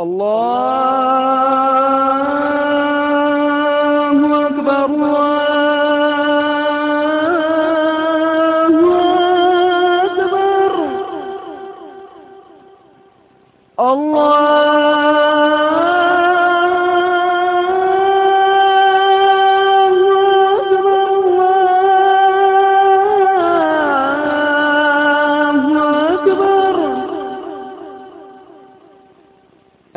اللہ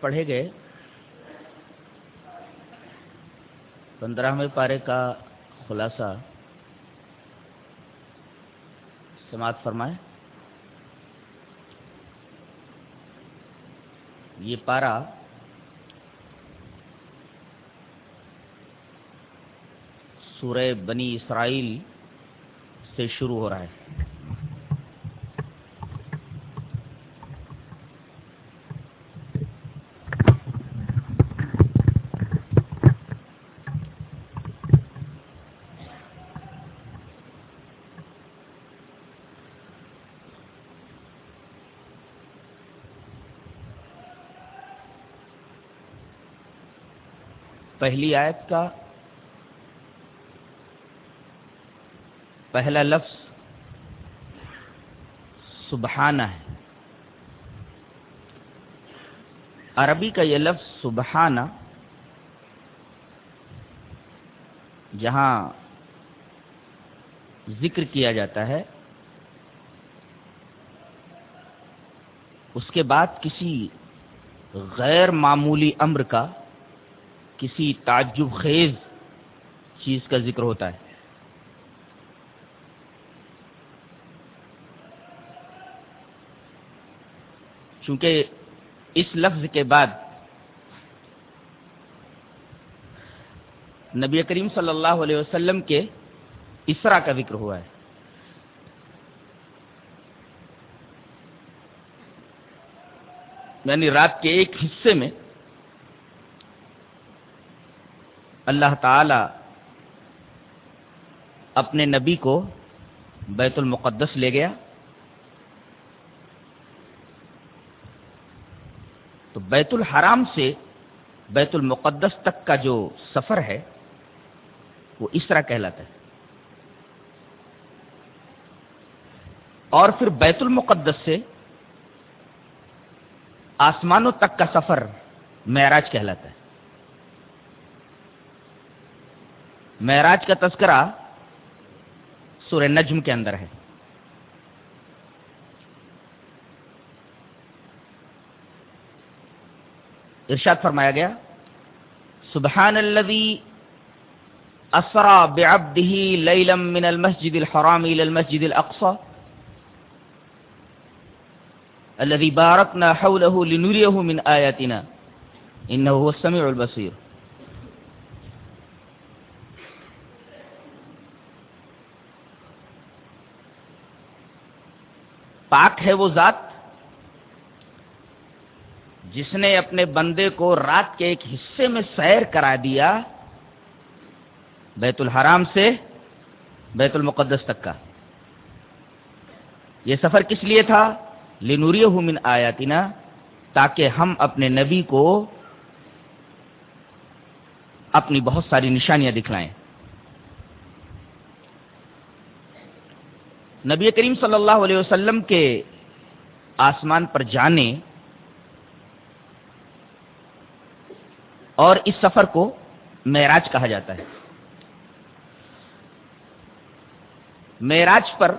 پڑھے گئے۔ پندرہویں پارے کا خلاصہ۔ سماعت فرمائے۔ یہ پارا سورہ بنی اسرائیل سے شروع ہو رہا ہے۔ پہلی آیت کا پہلا لفظ سبحانہ ہے۔ عربی کا یہ لفظ سبحانہ، جہاں ذکر کیا جاتا ہے، اس کے بعد کسی غیر معمولی امر کا کسی تعجب خیز چیز کا ذکر ہوتا ہے۔ چونکہ اس لفظ کے بعد نبی کریم صلی اللہ علیہ وسلم کے اسرا کا ذکر ہوا ہے۔ یعنی رات کے ایک حصے میں اللہ تعالی اپنے نبی کو بیت المقدس لے گیا۔ تو بیت الحرام سے بیت المقدس تک کا جو سفر ہے، وہ اس طرح کہلاتا ہے۔ اور پھر بیت المقدس سے آسمانوں تک کا سفر معراج کہلاتا ہے۔ معراج کا تذکرہ سورہ نجم کے اندر ہے۔ ارشاد فرمایا گیا سبحان الذي اسرا بعبده ليلا من المسجد الحرام الى المسجد الاقصى الذي باركنا حوله لنريه من آياتنا انه هو السميع البصير پاک ہے وہ ذات؟ جس نے اپنے بندے کو رات کے ایک حصے میں سیر کرا دیا بیت الحرام سے بیت المقدس تک کا۔ یہ سفر کس لیے تھا؟ لنوری من آیاتنا تاکہ ہم اپنے نبی کو اپنی بہت ساری نشانیاں دکھلائیں۔ نبی کریم صلی اللہ علیہ وسلم کے آسمان پر جانے اور اس سفر کو معراج کہا جاتا ہے۔ معراج پر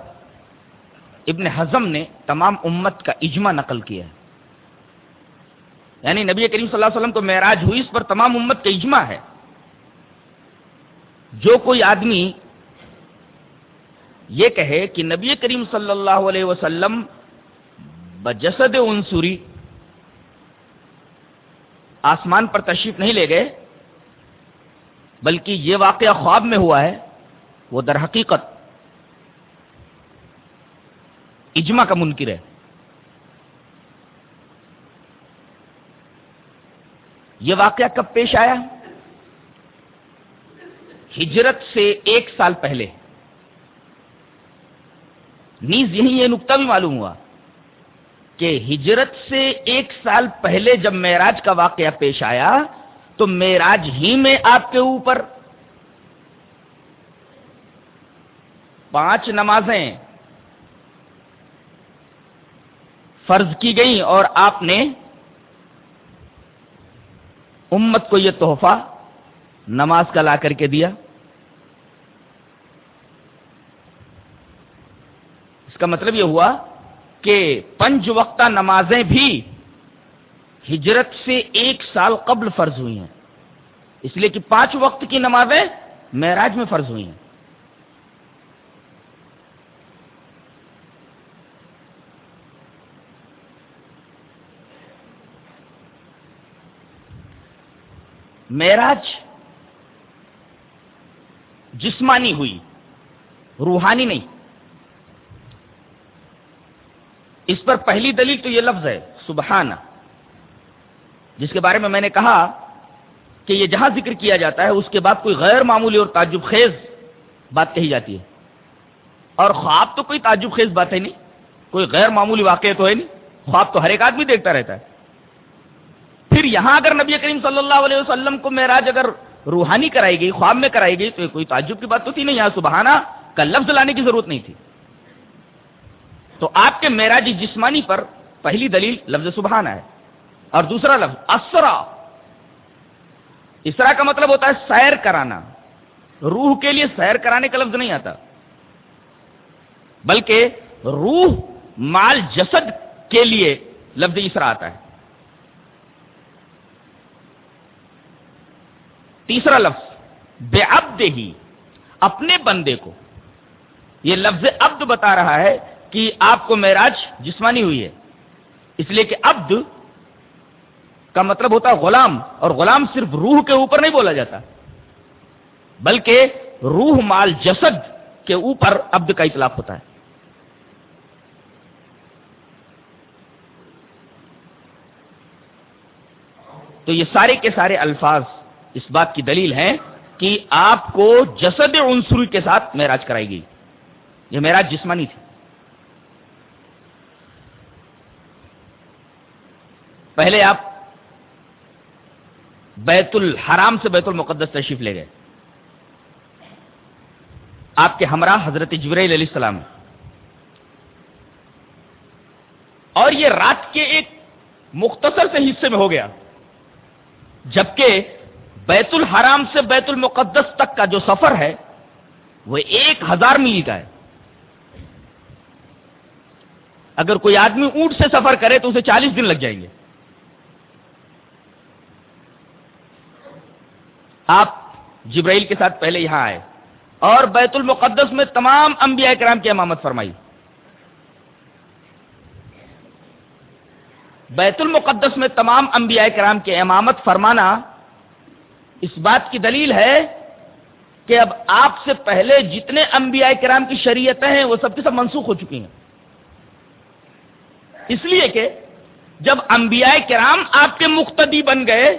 ابن حزم نے تمام امت کا اجماع نقل کیا ہے۔ یعنی نبی کریم صلی اللہ علیہ وسلم کو معراج ہوئی، اس پر تمام امت کا اجماع ہے۔ جو کوئی آدمی یہ کہے کہ نبی کریم صلی اللہ علیہ وسلم بجسد عنصری آسمان پر تشریف نہیں لے گئے، بلکہ یہ واقعہ خواب میں ہوا ہے، وہ در حقیقت اجماع کا منکر ہے۔ یہ واقعہ کب پیش آیا؟ ہجرت سے ایک سال پہلے۔ نیز یہی یہ نقطہ بھی معلوم ہوا کہ ہجرت سے ایک سال پہلے جب معراج کا واقعہ پیش آیا تو معراج ہی میں آپ کے اوپر پانچ نمازیں فرض کی گئیں اور آپ نے امت کو یہ تحفہ نماز کا لا کر کے دیا۔ اس کا مطلب یہ ہوا کہ پنج وقتہ نمازیں بھی ہجرت سے ایک سال قبل فرض ہوئی ہیں۔ اس لیے کہ پانچ وقت کی نمازیں معراج میں فرض ہوئی ہیں۔ معراج جسمانی ہوئی، روحانی نہیں۔ اس پر پہلی دلیل تو یہ لفظ ہے، سبحانہ۔ جس کے بارے میں میں نے کہا کہ یہ جہاں ذکر کیا جاتا ہے، اس کے بعد کوئی غیر معمولی اور تعجب خیز بات کہی جاتی ہے۔ اور خواب تو کوئی تعجب خیز بات ہے نہیں، کوئی غیر معمولی واقع تو ہے نہیں، خواب تو ہر ایک آدمی دیکھتا رہتا ہے۔ پھر یہاں اگر نبی کریم صلی اللہ علیہ وسلم کو معراج اگر روحانی کرائی گئی، خواب میں کرائی گئی، تو کوئی تعجب کی بات تو تھی نہیں یہاں سبحانہ، کا لفظ لانے کی ضرورت نہیں تھی۔ تو آپ کے معراجی جسمانی پر پہلی دلیل لفظ سبحانہ ہے اور دوسرا لفظ اسرا۔ اسرا کا مطلب ہوتا ہے سیر کرانا۔ روح کے لیے سیر کرانے کا لفظ نہیں آتا۔ بلکہ روح مال جسد کے لیے لفظ اسرا آتا ہے۔ تیسرا لفظ بے عبد ہی اپنے بندے کو۔ یہ لفظ عبد بتا رہا ہے کہ آپ کو معراج جسمانی ہوئی ہے۔ اس لیے کہ عبد کا مطلب ہوتا ہے غلام، اور غلام صرف روح کے اوپر نہیں بولا جاتا، بلکہ روح مال جسد کے اوپر عبد کا اطلاق ہوتا ہے۔ تو یہ سارے کے سارے الفاظ اس بات کی دلیل ہے کہ آپ کو جسد عنصری کے ساتھ معراج کرائی گئی۔ یہ معراج جسمانی تھی۔ پہلے آپ بیت الحرام سے بیت المقدس تشریف لے گئے۔ آپ کے ہمراہ حضرت جبرائیل علیہ السلام۔ اور یہ رات کے ایک مختصر سے حصے میں ہو گیا۔ جبکہ بیت الحرام سے بیت المقدس تک کا جو سفر ہے، وہ ایک ہزار میل کا ہے۔ اگر کوئی آدمی اونٹ سے سفر کرے تو اسے چالیس دن لگ جائیں گے۔ آپ جبرائیل کے ساتھ پہلے یہاں آئے اور بیت المقدس میں تمام انبیاء کرام کی امامت فرمائی۔ بیت المقدس میں تمام انبیاء کرام کی امامت فرمانا اس بات کی دلیل ہے کہ اب آپ سے پہلے جتنے انبیاء کرام کی شریعتیں ہیں وہ سب کے سب منسوخ ہو چکی ہیں۔ اس لیے کہ جب انبیاء کرام آپ کے مقتدی بن گئے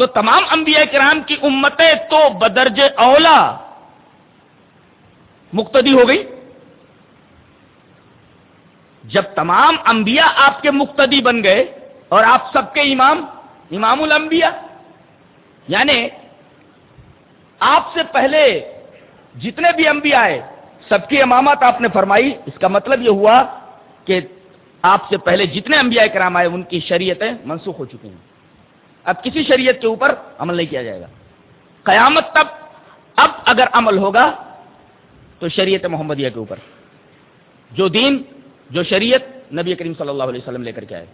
تو تمام انبیاء کرام کی امتیں تو بدرج اولا مقتدی ہو گئی۔ جب تمام انبیاء آپ کے مقتدی بن گئے اور آپ سب کے امام امام الانبیاء یعنی آپ سے پہلے جتنے بھی انبیاء آئے، سب کی امامات آپ نے فرمائی۔ اس کا مطلب یہ ہوا کہ آپ سے پہلے جتنے انبیاء کرام آئے، ان کی شریعتیں منسوخ ہو چکی ہیں۔ اب کسی شریعت کے اوپر عمل نہیں کیا جائے گا۔ قیامت تب، اب اگر عمل ہوگا تو شریعت محمدیہ کے اوپر۔ جو دین، جو شریعت نبی کریم صلی اللہ علیہ وسلم لے کر کے آئے۔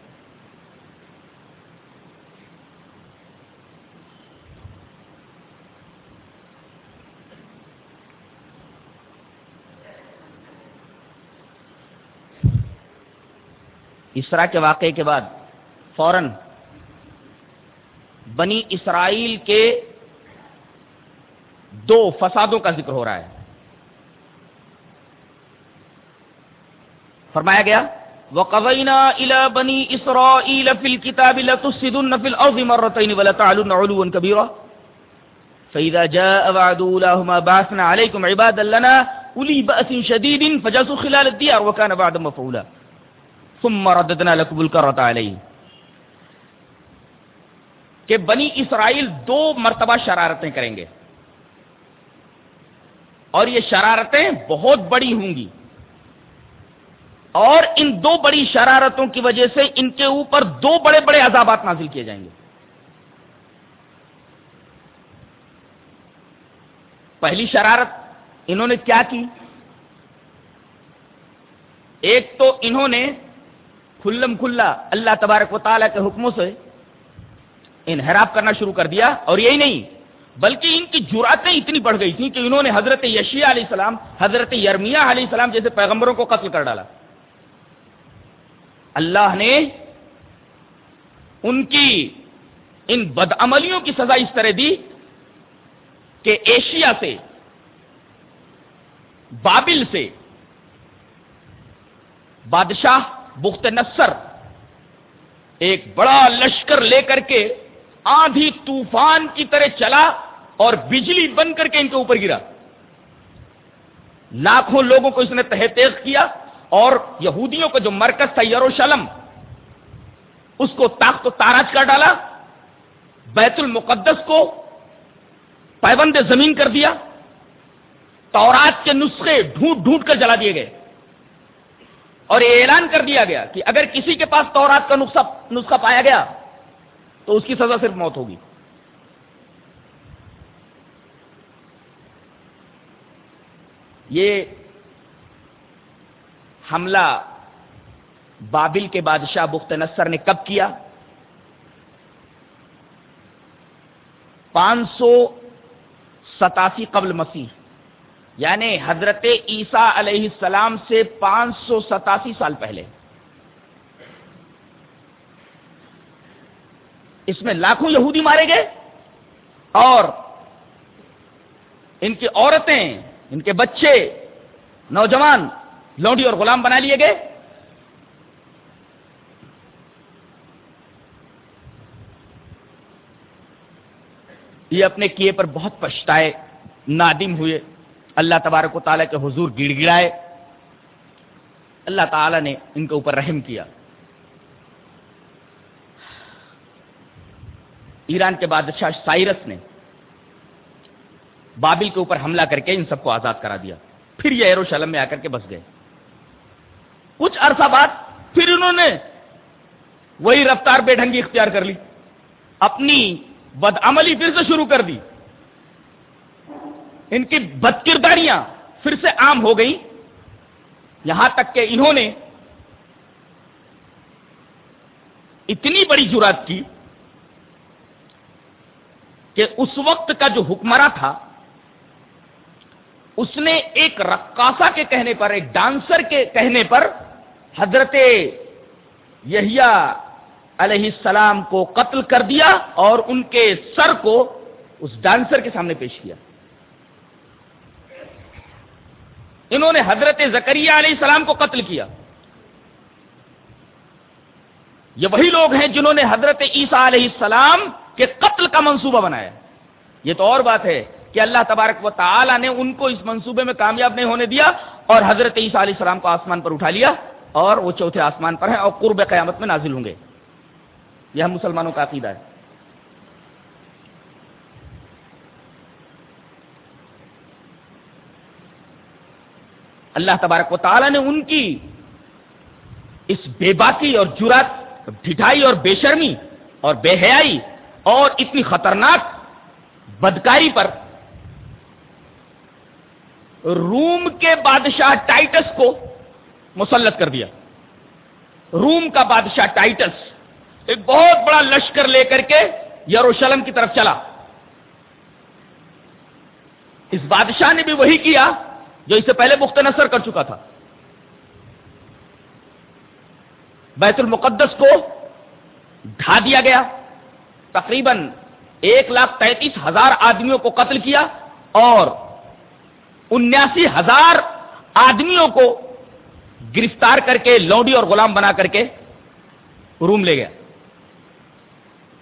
اسرا کے واقعے کے بعد فوراً بنی اسرائیل کے دو فسادوں کا ذکر ہو رہا ہے۔ فرمایا گیا، وَقَضَيْنَا إِلَى بَنِي إِسْرَائِيلَ فِي الْكِتَابِ لَتُفْسِدُنَّ فِي الْأَرْضِ مَرَّتَيْنِ وَلَتَعْلُنَّ عُلُوًّا كَبِيرًا۔ فإذا جاء وعد أولاهما بعثنا عليكم عبادا لنا شديد فجاسوا خلال الديار وكان بعد مفعولا۔ ثم رددنا لكم الكرة عليه۔ کہ بنی اسرائیل دو مرتبہ شرارتیں کریں گے۔ اور یہ شرارتیں بہت بڑی ہوں گی۔ اور ان دو بڑی شرارتوں کی وجہ سے ان کے اوپر دو بڑے بڑے عذابات نازل کیے جائیں گے۔ پہلی شرارت انہوں نے کیا کی؟ ایک تو انہوں نے کھلم کھلا اللہ تبارک و تعالیٰ کے حکموں سے انحراف کرنا شروع کر دیا اور یہی نہیں، بلکہ ان کی جراتیں اتنی بڑھ گئی تھیں کہ انہوں نے حضرت یشیا علیہ السلام، حضرت یرمیا علیہ السلام جیسے پیغمبروں کو قتل کر ڈالا۔ اللہ نے ان کی، ان بدعملیوں کی سزا اس طرح دی کہ ایشیا سے، بابل سے، بادشاہ بخت نصر، ایک بڑا لشکر لے کر کے آندھی طوفان کی طرح چلا اور بجلی بن کر کے ان کے اوپر گرا۔ لاکھوں لوگوں کو اس نے تحتیق کیا اور یہودیوں کا جو مرکز تھا یروشلم، اس کو تاخت و تاراج کر ڈالا، بیت المقدس کو پیبند زمین کر دیا، تورات کے نسخے ڈھونڈ ڈھونڈ کر جلا دیے گئے۔ اور یہ اعلان کر دیا گیا کہ اگر کسی کے پاس تورات کا نسخہ پایا گیا تو اس کی سزا صرف موت ہوگی۔ یہ حملہ بابل کے بادشاہ بخت نصر نے کب کیا؟ پانچ سو ستاسی قبل مسیح یعنی حضرت عیسیٰ علیہ السلام سے پانچ سو ستاسی سال پہلے۔ اس میں لاکھوں یہودی مارے گئے اور ان کی عورتیں، ان کے بچے، نوجوان، لونڈی اور غلام بنا لیے گئے۔ یہ اپنے کیے پر بہت پچھتائے نادم ہوئے۔ اللہ تبارک و تعالیٰ کے حضور گڑ گڑائے۔ اللہ تعالیٰ نے ان کے اوپر رحم کیا۔ ایران کے بادشاہ سائرس نے بابل کے اوپر حملہ کر کے ان سب کو آزاد کرا دیا۔ پھر یہ ایروشلم میں آ کر کے بس گئے۔ کچھ عرصہ بعد پھر انہوں نے وہی رفتار بے ڈھنگی اختیار کر لی۔ اپنی بدعملی پھر سے شروع کر دی۔ ان کی بد کرداریاں پھر سے عام ہو گئی یہاں تک کہ انہوں نے اتنی بڑی جرات کی کہ اس وقت کا جو حکمراں تھا، اس نے ایک رقاصہ کے کہنے پر، ایک ڈانسر کے کہنے پر حضرت یحییٰ علیہ السلام کو قتل کر دیا اور ان کے سر کو اس ڈانسر کے سامنے پیش کیا۔ انہوں نے حضرت زکریہ علیہ السلام کو قتل کیا۔ یہ وہی لوگ ہیں جنہوں نے حضرت عیسیٰ علیہ السلام کے قتل کا منصوبہ بنایا یہ تو اور بات ہے کہ اللہ تبارک و تعالی نے ان کو اس منصوبے میں کامیاب نہیں ہونے دیا اور حضرت عیسیٰ علیہ السلام کو آسمان پر اٹھا لیا اور وہ چوتھے آسمان پر ہیں اور قرب قیامت میں نازل ہوں گے یہ ہم مسلمانوں کا عقیدہ ہے اللہ تبارک و تعالی نے ان کی اس بے باکی اور جرات ڈھٹائی اور بے شرمی اور بے حیائی اور اتنی خطرناک بدکاری پر روم کے بادشاہ ٹائٹس کو مسلط کر دیا۔ روم کا بادشاہ ٹائٹس ایک بہت بڑا لشکر لے کر کے یروشلم کی طرف چلا۔ اس بادشاہ نے بھی وہی کیا جو اس سے پہلے مخت نصر کر چکا تھا۔ بیت المقدس کو ڈھا دیا گیا۔ تقریباً ایک لاکھ تینتیس ہزار آدمیوں کو قتل کیا اور انیاسی ہزار آدمیوں کو گرفتار کر کے لوڈی اور غلام بنا کر کے روم لے گیا۔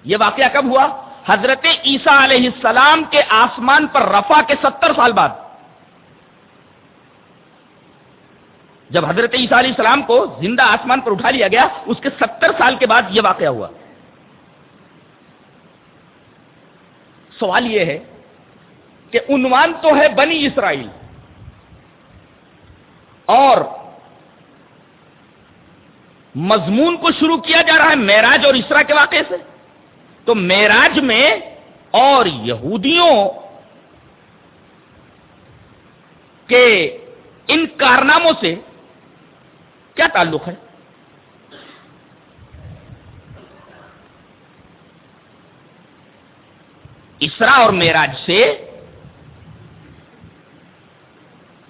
یہ واقعہ کب ہوا؟ حضرت عیسیٰ علیہ السلام کے آسمان پر رفا کے ستر سال بعد۔ جب حضرت عیسیٰ علیہ السلام کو زندہ آسمان پر اٹھا لیا گیا، اس کے ستر سال کے بعد یہ واقعہ ہوا۔ سوال یہ ہے کہ عنوان تو ہے بنی اسرائیل، اور مضمون کو شروع کیا جا رہا ہے معراج اور اسرا کے واقعے سے۔ تو معراج میں اور یہودیوں کے ان کارناموں سے کیا تعلق ہے؟ اسرا اور معراج سے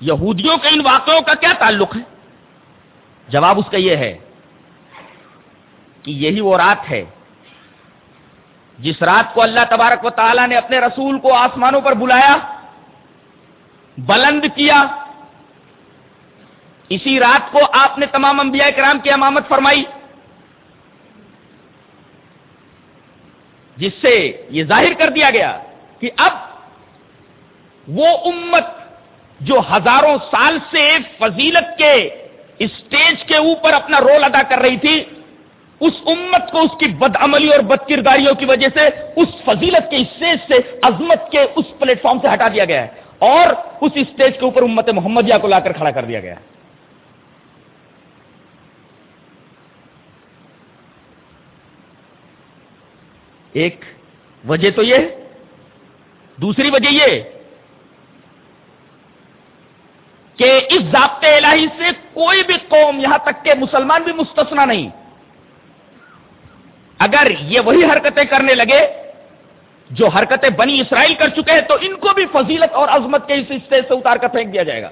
یہودیوں کے ان واقعوں کا کیا تعلق ہے؟ جواب اس کا یہ ہے کہ یہی وہ رات ہے جس رات کو اللہ تبارک و تعالیٰ نے اپنے رسول کو آسمانوں پر بلایا، بلند کیا اسی رات کو آپ نے تمام انبیاء کرام کی امامت فرمائی۔ جس سے یہ ظاہر کر دیا گیا کہ اب وہ امت جو ہزاروں سال سے فضیلت کے اسٹیج کے اوپر اپنا رول ادا کر رہی تھی، اس امت کو اس کی بد عملی اور بد کرداریوں کی وجہ سے، اس فضیلت کے اسٹیج سے، عظمت کے اس پلیٹ فارم سے ہٹا دیا گیا ہے اور اس اسٹیج کے اوپر امت محمدیہ کو لا کر کھڑا کر دیا گیا ہے۔ ایک وجہ تو یہ دوسری وجہ یہ کہ اس ضابطے الہی سے کوئی بھی قوم یہاں تک کہ مسلمان بھی مستثنا نہیں۔ اگر یہ وہی حرکتیں کرنے لگے، جو حرکتیں بنی اسرائیل کر چکے ہیں، تو ان کو بھی فضیلت اور عظمت کے اس اسٹیج سے اتار کر پھینک دیا جائے گا۔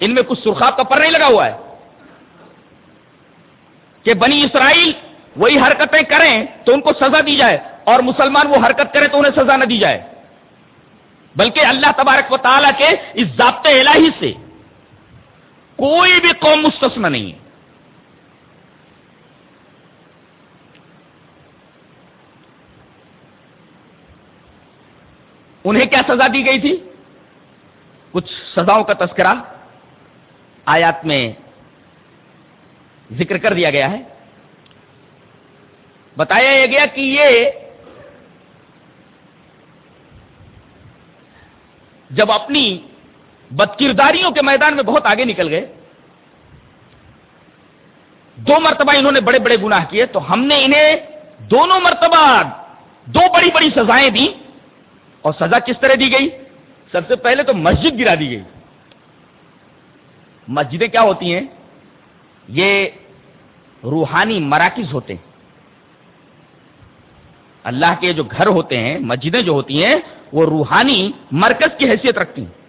ان میں کچھ سرخاب کا پر نہیں لگا ہوا ہے کہ بنی اسرائیل وہی حرکتیں کریں تو ان کو سزا دی جائے اور مسلمان وہ حرکت کرے تو انہیں سزا نہ دی جائے۔ بلکہ اللہ تبارک و تعالیٰ کے اس ضابطے الہی سے کوئی بھی قوم مستثنا نہیں ہے۔ انہیں کیا سزا دی گئی تھی؟ کچھ سزاؤں کا تذکرہ آیات میں ذکر کر دیا گیا ہے۔ بتایا یہ گیا کہ یہ جب اپنی بدکرداریوں کے میدان میں بہت آگے نکل گئے، دو مرتبہ انہوں نے بڑے بڑے گناہ کیے، تو ہم نے انہیں دونوں مرتبہ دو بڑی بڑی سزائیں دی اور سزا کس طرح دی گئی؟ سب سے پہلے تو مسجد گرا دی گئی۔ مسجدیں کیا ہوتی ہیں؟ یہ روحانی مراکز ہوتے ہیں۔ اللہ کے جو گھر ہوتے ہیں، مسجدیں جو ہوتی ہیں، وہ روحانی مرکز کی حیثیت رکھتی ہیں۔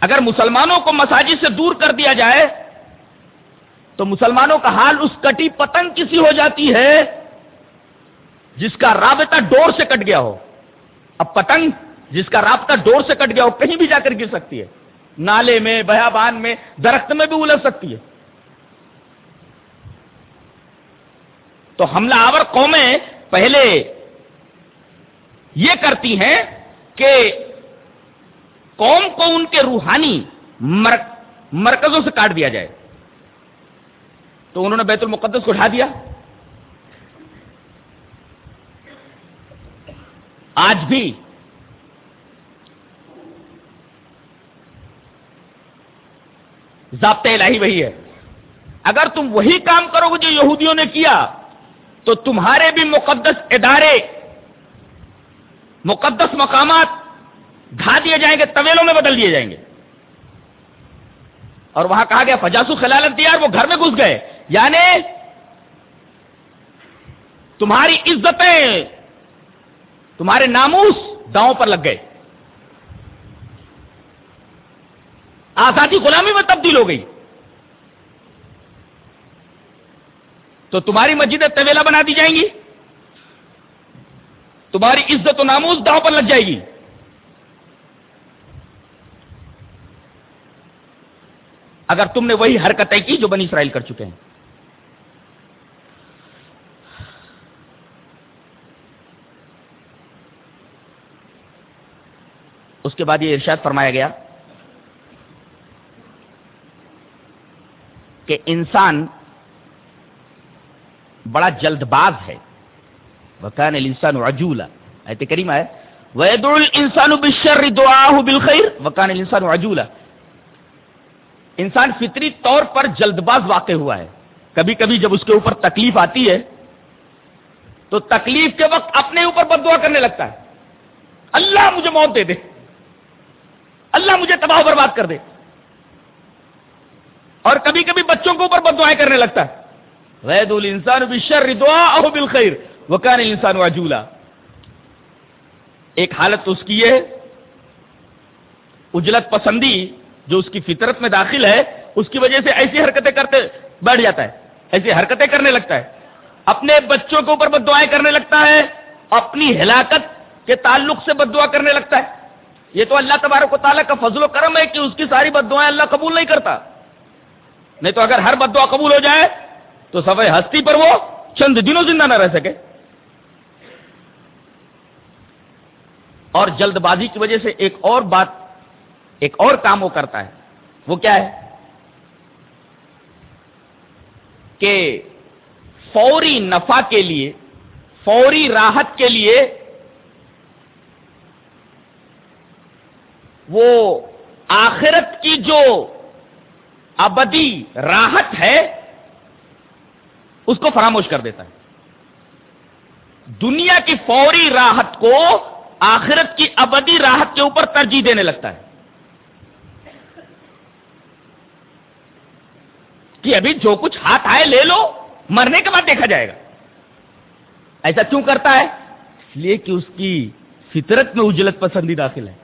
اگر مسلمانوں کو مساجد سے دور کر دیا جائے، تو مسلمانوں کا حال اس کٹی پتنگ کسی ہو جاتی ہے، جس کا رابطہ ڈور سے کٹ گیا ہو۔ اب پتنگ جس کا رابطہ ڈور سے کٹ گیا ہو، کہیں بھی جا کر گر سکتی ہے۔ نالے میں، بیابان میں، درخت میں بھی الجھ سکتی ہے۔ تو حملہ آور قومیں پہلے یہ کرتی ہیں کہ قوم کو ان کے روحانی مرکزوں سے کاٹ دیا جائے۔ تو انہوں نے بیت المقدس کو اٹھا دیا۔ آج بھی ضابطہ الہی وہی ہے۔ اگر تم وہی کام کرو گے جو یہودیوں نے کیا تو تمہارے بھی مقدس ادارے، مقدس مقامات ڈھا دیے جائیں گے، طویلوں میں بدل دیے جائیں گے۔ اور وہاں کہا گیا، فجاسو خلالت دیا اور وہ گھر میں گھس گئے۔ یعنی تمہاری عزتیں، تمہارے ناموس داؤں پر لگ گئے۔ آزادی غلامی میں تبدیل ہو گئی۔ تو تمہاری مسجدیں طویلا بنا دی جائیں گی؟ تمہاری عزت و ناموز داؤ پر لگ جائے گی۔ اگر تم نے وہی حرکتیں کی جو بنی اسرائیل کر چکے ہیں۔ اس کے بعد یہ ارشاد فرمایا گیا کہ انسان بڑا جلد باز ہے. وکان الانسان عجولا. ایت کریم ہے. وَيَدْعُ الْإِنسَانُ بِالشَّرِّ دُعَاهُ بِالْخَيْرِ. وَكَانَ الْإِنسَانُ عَجُولًا. انسان فطری طور پر جلد باز واقع ہوا ہے. کبھی کبھی جب اس کے اوپر تکلیف آتی ہے، تو تکلیف کے وقت اپنے اوپر بد دعا کرنے لگتا ہے. اللہ مجھے موت دے دے. اللہ مجھے تباہ برباد کر دے. اور کبھی کبھی بچوں کے اوپر بد دعائیں کرنے لگتا ہے. وید الانسان بشر دعا او بالخیر. وکان الانسان عجولا. ایک حالت اس کی ہے، اجلت پسندی جو اس کی فطرت میں داخل ہے، اس کی وجہ سے ایسی حرکتیں کرتے بیٹھ جاتا ہے، ایسی حرکتیں کرنے لگتا ہے۔ اپنے بچوں کے اوپر بد دعائیں کرنے لگتا ہے، اپنی ہلاکت کے تعلق سے بد دعا کرنے لگتا ہے۔ یہ تو اللہ تبارک و تعالیٰ کا فضل و کرم ہے کہ اس کی ساری بد دعائیں اللہ قبول نہیں کرتا۔ نہیں تو اگر ہر بد دعا قبول ہو جائے تو سفید ہستی پر وہ چند دنوں زندہ نہ رہ سکے۔ اور جلد بازی کی وجہ سے ایک اور بات، ایک اور کام وہ کرتا ہے۔ وہ کیا ہے؟ کہ فوری نفع کے لیے، فوری راحت کے لیے وہ آخرت کی جو ابدی راحت ہے اس کو فراموش کر دیتا ہے۔ دنیا کی فوری راحت کو آخرت کی ابدی راحت کے اوپر ترجیح دینے لگتا ہے۔ کہ ابھی جو کچھ ہاتھ آئے لے لو، مرنے کے بعد دیکھا جائے گا۔ ایسا کیوں کرتا ہے؟ اس لیے کہ اس کی فطرت میں اجلت پسندی داخل ہے۔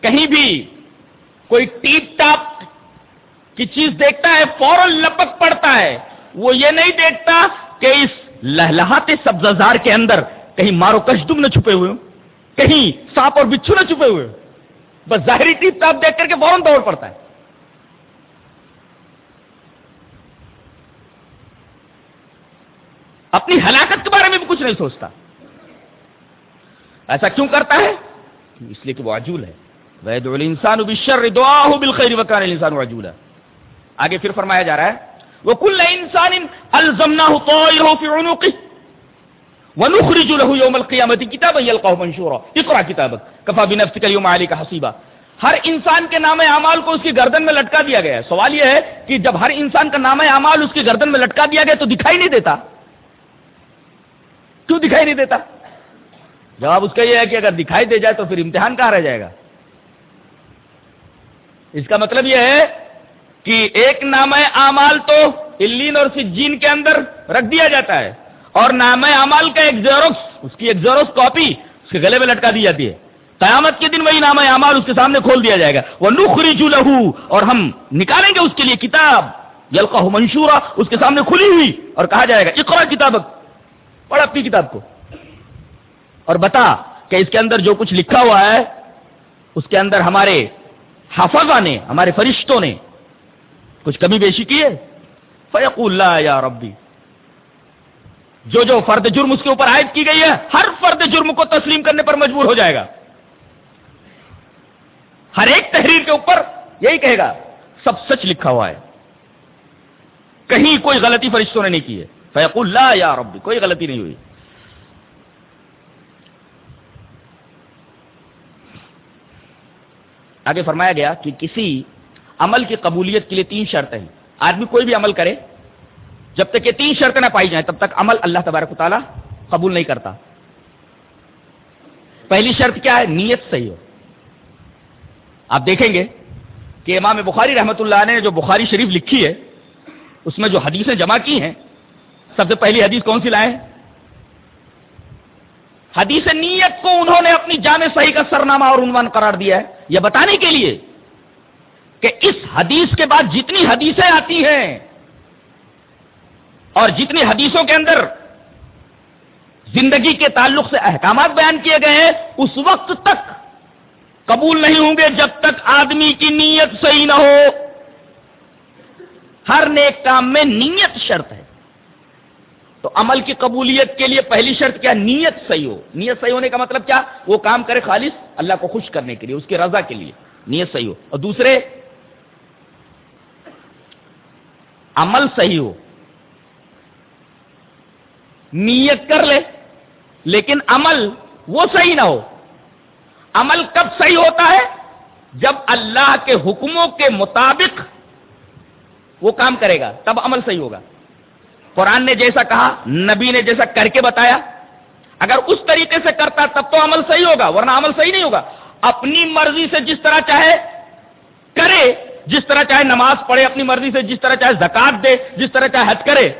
کہیں بھی کوئی ٹیپ ٹاپ کی چیز دیکھتا ہے، فوراً لپک پڑتا ہے۔ وہ یہ نہیں دیکھتا کہ اس لہلاتے سبزار کے اندر کہیں مارو کشدم نہ چھپے ہوئے ہوں، کہیں سانپ اور بچھو نہ چھپے ہوئے ہوں۔ بس ظاہری ٹیپ ٹاپ دیکھ کر کے فوراً دوڑ پڑتا ہے۔ اپنی ہلاکت کے بارے میں بھی کچھ نہیں سوچتا۔ ایسا کیوں کرتا ہے؟ اس لیے کہ وہ عجول ہے۔ وید الانسان بالشر دعاہ بالخیر وکان الانسان عجولا۔ آگے پھر فرمایا جا رہا ہے وکل انسان الزمناه ونخرج له يوم القيامه كتابا يلقاه منشورا۔ اقرا كتابك، كفى بنفسك اليوم عليك حسيبا ہر انسان کے نام اعمال کو اس کی گردن میں لٹکا دیا گیا ہے۔ سوال یہ ہے کہ جب ہر انسان کا نام اعمال اس کی گردن میں لٹکا دیا گیا تو دکھائی نہیں دیتا۔ کیوں دکھائی نہیں دیتا؟ جواب اس کا یہ ہے کہ اگر دکھائی دے جائے تو پھر امتحان کہاں رہ جائے گا؟ اس کا مطلب یہ ہے کہ ایک نام اعمال تو الین اور سجین کے اندر رکھ دیا جاتا ہے اور نام اعمال کا ایک زیروکس اس کی ایک زیروکس کاپی اس کے گلے میں لٹکا دی جاتی ہے۔ قیامت کے دن وہی نام اعمال اس کے سامنے کھول دیا جائے گا۔ وہ نخری لہو اور ہم نکالیں گے اس کے لیے کتاب۔ یلقہ منشورا، اس کے سامنے کھلی ہوئی اور کہا جائے گا اقرا کتاب پڑھ اپنی کتاب کو۔ اور بتا کہ اس کے اندر جو کچھ لکھا ہوا ہے، اس کے اندر ہمارے حفظہ نے، ہمارے فرشتوں نے کچھ کمی بیشی کی ہے؟ فیق اللہ یا ربی جو جو فرد جرم اس کے اوپر عائد کی گئی ہے، ہر فرد جرم کو تسلیم کرنے پر مجبور ہو جائے گا۔ ہر ایک تحریر کے اوپر یہی کہے گا، سب سچ لکھا ہوا ہے۔ کہیں کوئی غلطی فرشتوں نے نہیں کی ہے۔ فیق اللہ یا ربی کوئی غلطی نہیں ہوئی۔ آگے فرمایا گیا کہ کسی عمل کی قبولیت کے لیے تین شرطیں ہیں۔ آدمی کوئی بھی عمل کرے، جب تک یہ تین شرطیں نہ پائی جائیں، تب تک عمل اللہ تبارک و تعالیٰ قبول نہیں کرتا۔ پہلی شرط کیا ہے؟ نیت صحیح ہو۔ آپ دیکھیں گے کہ امام بخاری رحمت اللہ نے جو بخاری شریف لکھی ہے، اس میں جو حدیثیں جمع کی ہیں، سب سے پہلی حدیث کون سی لائے؟ حدیث نیت کو انہوں نے اپنی جامع صحیح کا سرنامہ اور عنوان قرار دیا ہے۔ یہ بتانے کے لیے کہ اس حدیث کے بعد جتنی حدیثیں آتی ہیں اور جتنی حدیثوں کے اندر زندگی کے تعلق سے احکامات بیان کیے گئے ہیں، اس وقت تک قبول نہیں ہوں گے جب تک آدمی کی نیت صحیح نہ ہو۔ ہر نیک کام میں نیت شرط ہے۔ تو عمل کی قبولیت کے لیے پہلی شرط کیا؟ نیت صحیح ہو۔ نیت صحیح ہونے کا مطلب کیا؟ وہ کام کرے خالص اللہ کو خوش کرنے کے لیے، اس کی رضا کے لیے۔ نیت صحیح ہو۔ اور دوسرے عمل صحیح ہو۔ نیت کر لے، لیکن عمل وہ صحیح نہ ہو۔ عمل کب صحیح ہوتا ہے؟ جب اللہ کے حکموں کے مطابق وہ کام کرے گا، تب عمل صحیح ہوگا۔ قرآن نے جیسا کہا، نبی نے جیسا کر کے بتایا۔ اگر اس طریقے سے کرتا تب تو عمل صحیح ہوگا، ورنہ عمل صحیح نہیں ہوگا۔ اپنی مرضی سے جس طرح چاہے کرے جس طرح چاہے نماز پڑھے اپنی مرضی سے، جس طرح چاہے زکات دے، جس طرح چاہے حج کرے،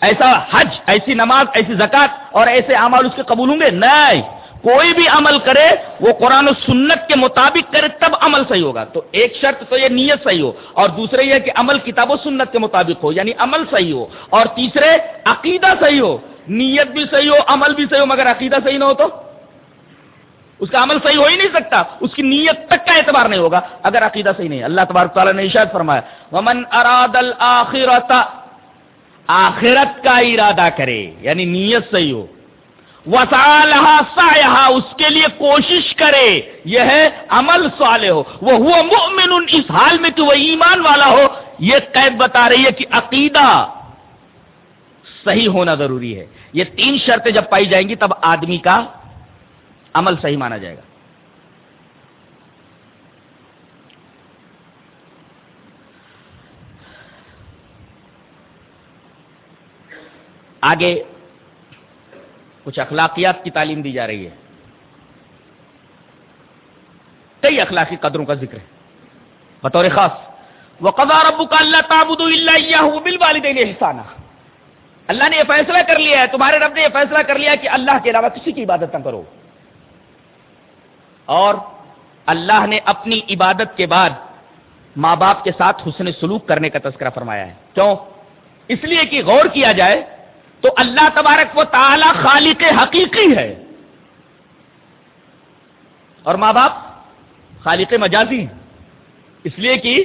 ایسا حج، ایسی نماز، ایسی زکات اور ایسے اعمال اس کے قبول ہوں گے؟ نہیں۔ کوئی بھی عمل کرے، وہ قرآن و سنت کے مطابق کرے، تب عمل صحیح ہوگا۔ تو ایک شرط تو یہ نیت صحیح ہو اور دوسرے یہ کہ عمل کتاب و سنت کے مطابق ہو یعنی عمل صحیح ہو۔ اور تیسرے، عقیدہ صحیح ہو۔ نیت بھی صحیح ہو، عمل بھی صحیح ہو، مگر عقیدہ صحیح نہ ہو تو؟ اس کا عمل صحیح ہو ہی نہیں سکتا، اس کی نیت تک کا اعتبار نہیں ہوگا۔ اگر عقیدہ صحیح نہیں اللہ تبارک تعالیٰ نے اشاد فرمایا، ومن اراد الاخرت آخرت کا ارادہ کرے یعنی نیت صحیح ہو۔ وسالہ اس کے لیے کوشش کرے، یہ ہے عمل صالح ہو۔ وہ ہوا مؤمن، اس حال میں کہ وہ ایمان والا ہو۔ یہ قید بتا رہی ہے کہ عقیدہ صحیح ہونا ضروری ہے۔ یہ تین شرطیں جب پائی جائیں گی، تب آدمی کا عمل صحیح مانا جائے گا۔ آگے کچھ اخلاقیات کی تعلیم دی جا رہی ہے۔ کئی اخلاقی قدروں کا ذکر ہے۔ بطور خاص وہ قزا ربو کا اللہ تابود اللہ بل والدین احسانہ اللہ نے یہ فیصلہ کر لیا ہے، تمہارے رب نے یہ فیصلہ کر لیا کہ اللہ کے علاوہ کسی کی عبادت نہ کرو۔ اور اللہ نے اپنی عبادت کے بعد ماں باپ کے ساتھ حسن سلوک کرنے کا تذکرہ فرمایا ہے۔ کیوں؟ اس لیے کہ غور کیا جائے تو اللہ تبارک و تعالی خالق حقیقی ہے۔ اور ماں باپ خالق مجازی اس لیے کہ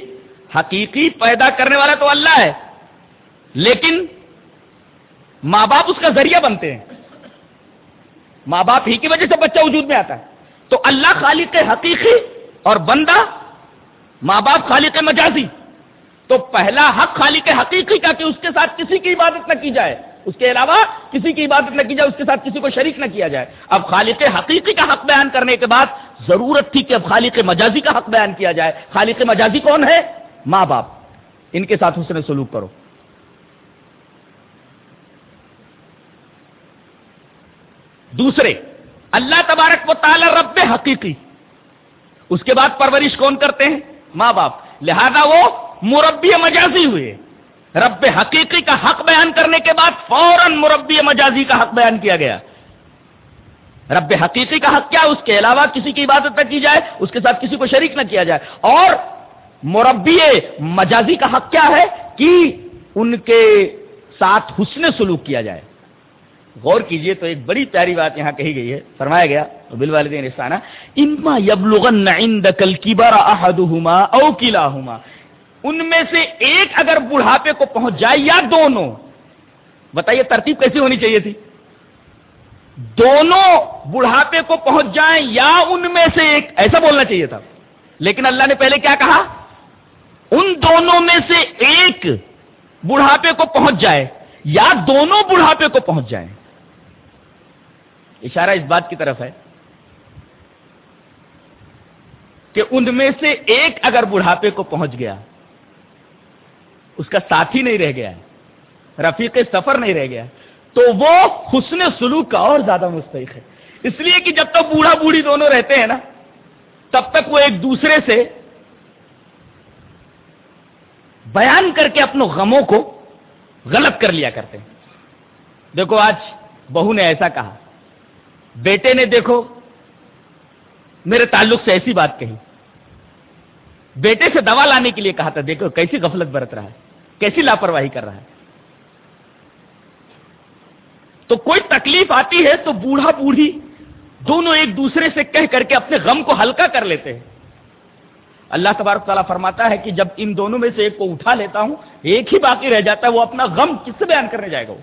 حقیقی پیدا کرنے والا تو اللہ ہے، لیکن ماں باپ اس کا ذریعہ بنتے ہیں۔ ماں باپ ہی کی وجہ سے بچہ وجود میں آتا ہے۔ تو اللہ خالق حقیقی اور بندہ ماں باپ خالق مجازی۔ تو پہلا حق خالق حقیقی کا کہ اس کے ساتھ کسی کی عبادت نہ کی جائے۔ اس کے علاوہ کسی کی عبادت نہ کی جائے، اس کے ساتھ کسی کو شریک نہ کیا جائے۔ اب خالق حقیقی کا حق بیان کرنے کے بعد ضرورت تھی کہ اب خالق مجازی کا حق بیان کیا جائے۔ خالق مجازی کون ہے؟ ماں باپ۔ ان کے ساتھ حسن سلوک کرو۔ دوسرے اللہ تبارک و تعالی رب حقیقی۔ اس کے بعد پرورش کون کرتے ہیں؟ ماں باپ۔ لہذا وہ مربی مجازی ہوئے۔ رب حقیقی کا حق بیان کرنے کے بعد فوراً مربی مجازی کا حق بیان کیا گیا۔ رب حقیقی کا حق کیا؟ اس کے علاوہ کسی کی عبادت نہ کی جائے، اس کے ساتھ کسی کو شریک نہ کیا جائے۔ اور مربی مجازی کا حق کیا ہے؟ کہ ان کے ساتھ حسن سلوک کیا جائے۔ غور کیجیے تو ایک بڑی پیاری بات یہاں کہی گئی ہے۔ فرمایا گیا بل والدین اما یبلغن عندک الکبر احدهما او کلاهما ان میں سے ایک اگر بڑھاپے کو پہنچ جائے یا دونوں، بتائیے ترتیب کیسی ہونی چاہیے تھی؟ دونوں بڑھاپے کو پہنچ جائیں یا ان میں سے ایک، ایسا بولنا چاہیے تھا۔ لیکن اللہ نے پہلے کیا کہا؟ ان دونوں میں سے ایک بڑھاپے کو پہنچ جائے یا دونوں بڑھاپے کو پہنچ جائیں۔ اشارہ اس بات کی طرف ہے کہ ان میں سے ایک اگر بڑھاپے کو پہنچ گیا، اس کا ساتھی نہیں رہ گیا، رفیق سفر نہیں رہ گیا، تو وہ حسن سلوک کا اور زیادہ مستحق ہے۔ اس لیے کہ جب تک بوڑھا بوڑھی دونوں رہتے ہیں نا، تب تک وہ ایک دوسرے سے بیان کر کے اپنے غموں کو غلط کر لیا کرتے ہیں۔ دیکھو، آج بہو نے ایسا کہا بیٹے نے دیکھو، میرے تعلق سے ایسی بات کہی۔ بیٹے سے دوا لانے کے لیے کہا تھا، دیکھو کیسی غفلت برت رہا ہے، کیسی لاپرواہی کر رہا ہے۔ تو کوئی تکلیف آتی ہے تو بوڑھا بوڑھی دونوں ایک دوسرے سے کہہ کر کے اپنے غم کو ہلکا کر لیتے ہیں۔ اللہ تبارک تعالیٰ فرماتا ہے کہ جب ان دونوں میں سے ایک کو اٹھا لیتا ہوں، ایک ہی باقی رہ جاتا ہے، وہ اپنا غم کس سے بیان کرنے جائے گا وہ؟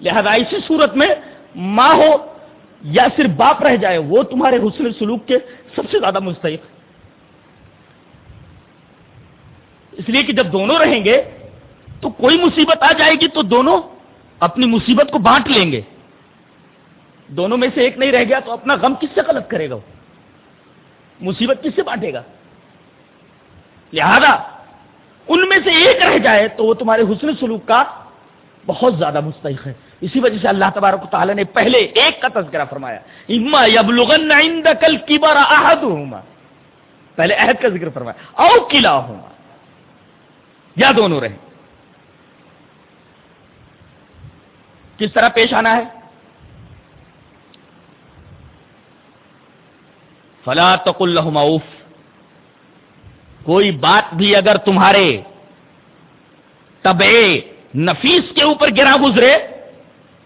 لہذا اسی صورت میں ماں ہو یا صرف باپ رہ جائے، وہ تمہارے حسن سلوک کے سب سے زیادہ مستحق۔ اس لیے کہ جب دونوں رہیں گے، تو کوئی مصیبت آ جائے گی، تو دونوں اپنی مصیبت کو بانٹ لیں گے۔ دونوں میں سے ایک نہیں رہ گیا، تو اپنا غم کس سے غلط کرے گا مصیبت کس سے بانٹے گا؟ لہذا ان میں سے ایک رہ جائے، تو وہ تمہارے حسن سلوک کا بہت زیادہ مستحق ہے اسی وجہ سے اللہ تبارک تعالیٰ نے پہلے ایک کا تذکرہ فرمایا۔ اما یبلغن کل کی بار پہلے عہد کا ذکر فرمایا۔ او کلا ہوں یا دونوں رہے کس طرح پیش آنا ہے؟ فلا تق اللہ کوئی بات بھی اگر تمہارے طبع نفیس کے اوپر گرا گزرے،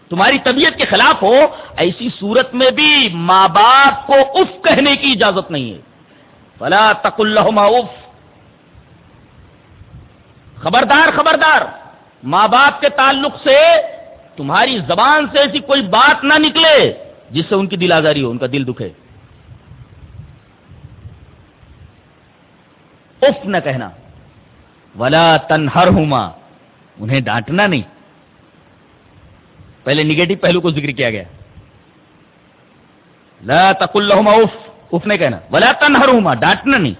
تمہاری طبیعت کے خلاف ہو، ایسی صورت میں بھی ماں باپ کو اف کہنے کی اجازت نہیں ہے۔ فلا تق اللہ اف۔ خبردار خبردار، ماں باپ کے تعلق سے تمہاری زبان سے ایسی کوئی بات نہ نکلے جس سے ان کی دل آزاری ہو، ان کا دل دکھے۔ اف نہ کہنا۔ ولا تنہر ہوما انہیں ڈانٹنا نہیں۔ پہلے نگیٹو پہلو کو ذکر کیا گیا۔ لا تک الحما اف اف نہیں کہنا۔ ولا تنہر ڈانٹنا نہیں۔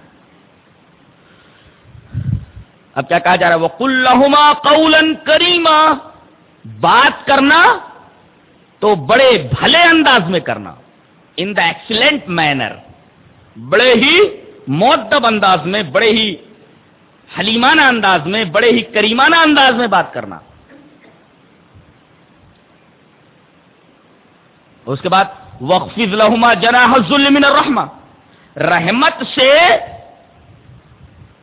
اب کیا کہا جا رہا ہے؟ وہ کلما قولن کریما بات کرنا تو بڑے بھلے انداز میں کرنا۔ ان دا ایکسلنٹ مینر بڑے ہی معدب انداز میں، بڑے ہی حلیمانہ انداز میں، بڑے ہی کریمانہ انداز میں بات کرنا۔ اس کے بعد وقف لہما جنا من الرحمہ رحمت سے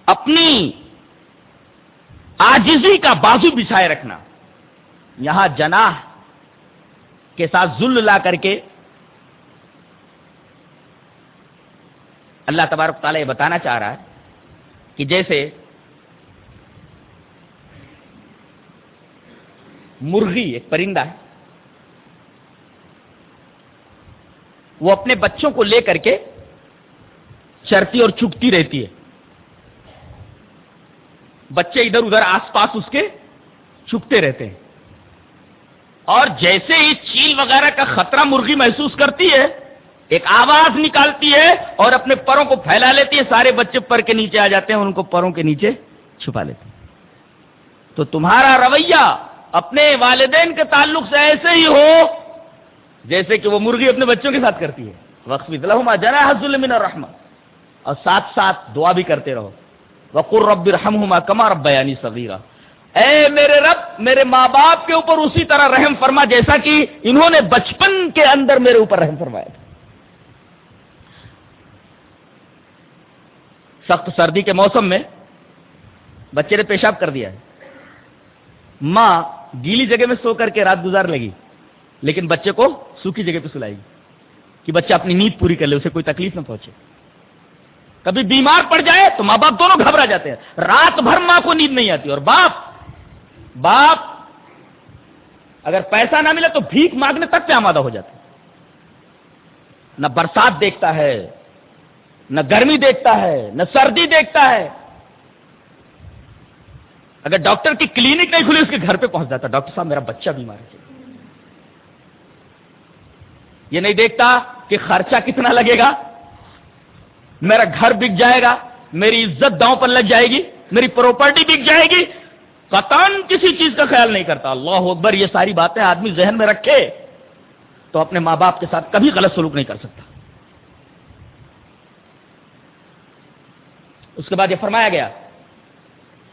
اپنی آجزی کا بازو بچھائے رکھنا۔ یہاں جناح کے ساتھ ذل لا کر کے اللہ تبارک تعالیٰ یہ بتانا چاہ رہا ہے کہ جیسے مرغی ایک پرندہ ہے۔ وہ اپنے بچوں کو لے کر کے چرتی اور چکتی رہتی ہے۔ بچے ادھر ادھر آس پاس اس کے چکتے رہتے ہیں۔ اور جیسے ہی چیل وغیرہ کا خطرہ مرغی محسوس کرتی ہے، ایک آواز نکالتی ہے اور اپنے پروں کو پھیلا لیتی ہے۔ سارے بچے پر کے نیچے آ جاتے ہیں ان کو پروں کے نیچے چھپا لیتے ہیں۔ تو تمہارا رویہ اپنے والدین کے تعلق سے ایسے ہی ہو جیسے کہ وہ مرغی اپنے بچوں کے ساتھ کرتی ہے۔ وقف جنا حضل اور ساتھ ساتھ دعا بھی کرتے رہو۔ وقر رب رحم کما رب بیانی صغیرہ۔ اے میرے رب، میرے ماں باپ کے اوپر اسی طرح رحم فرما، جیسا کہ انہوں نے بچپن کے اندر میرے اوپر رحم فرمایا۔ تھا سخت سردی کے موسم میں بچے نے پیشاب کر دیا ہے۔ ماں گیلی جگہ میں سو کر کے رات گزار لگی، لیکن بچے کو سوکھی جگہ پہ سلائے گی کہ بچہ اپنی نیند پوری کر لے، اسے کوئی تکلیف نہ پہنچے۔ کبھی بیمار پڑ جائے تو ماں باپ دونوں گھبرا جاتے ہیں۔ رات بھر ماں کو نیند نہیں آتی اور باپ باپ اگر پیسہ نہ ملے تو بھیک مانگنے تک پہ آمادہ ہو جاتا نہ برسات دیکھتا ہے، نہ گرمی دیکھتا ہے، نہ سردی دیکھتا ہے۔ اگر ڈاکٹر کی کلینک نہیں کھلی، اس کے گھر پہ پہنچ جاتا۔ ڈاکٹر صاحب، میرا بچہ بیمار ہے۔ یہ نہیں دیکھتا کہ خرچہ کتنا لگے گا۔ میرا گھر بک جائے گا، میری عزت داؤں پر لگ جائے گی، میری پراپرٹی بک جائے گی۔ قطان کسی چیز کا خیال نہیں کرتا۔ اللہ اکبر، یہ ساری باتیں آدمی ذہن میں رکھے تو اپنے ماں باپ کے ساتھ کبھی غلط سلوک نہیں کر سکتا۔ اس کے بعد یہ فرمایا گیا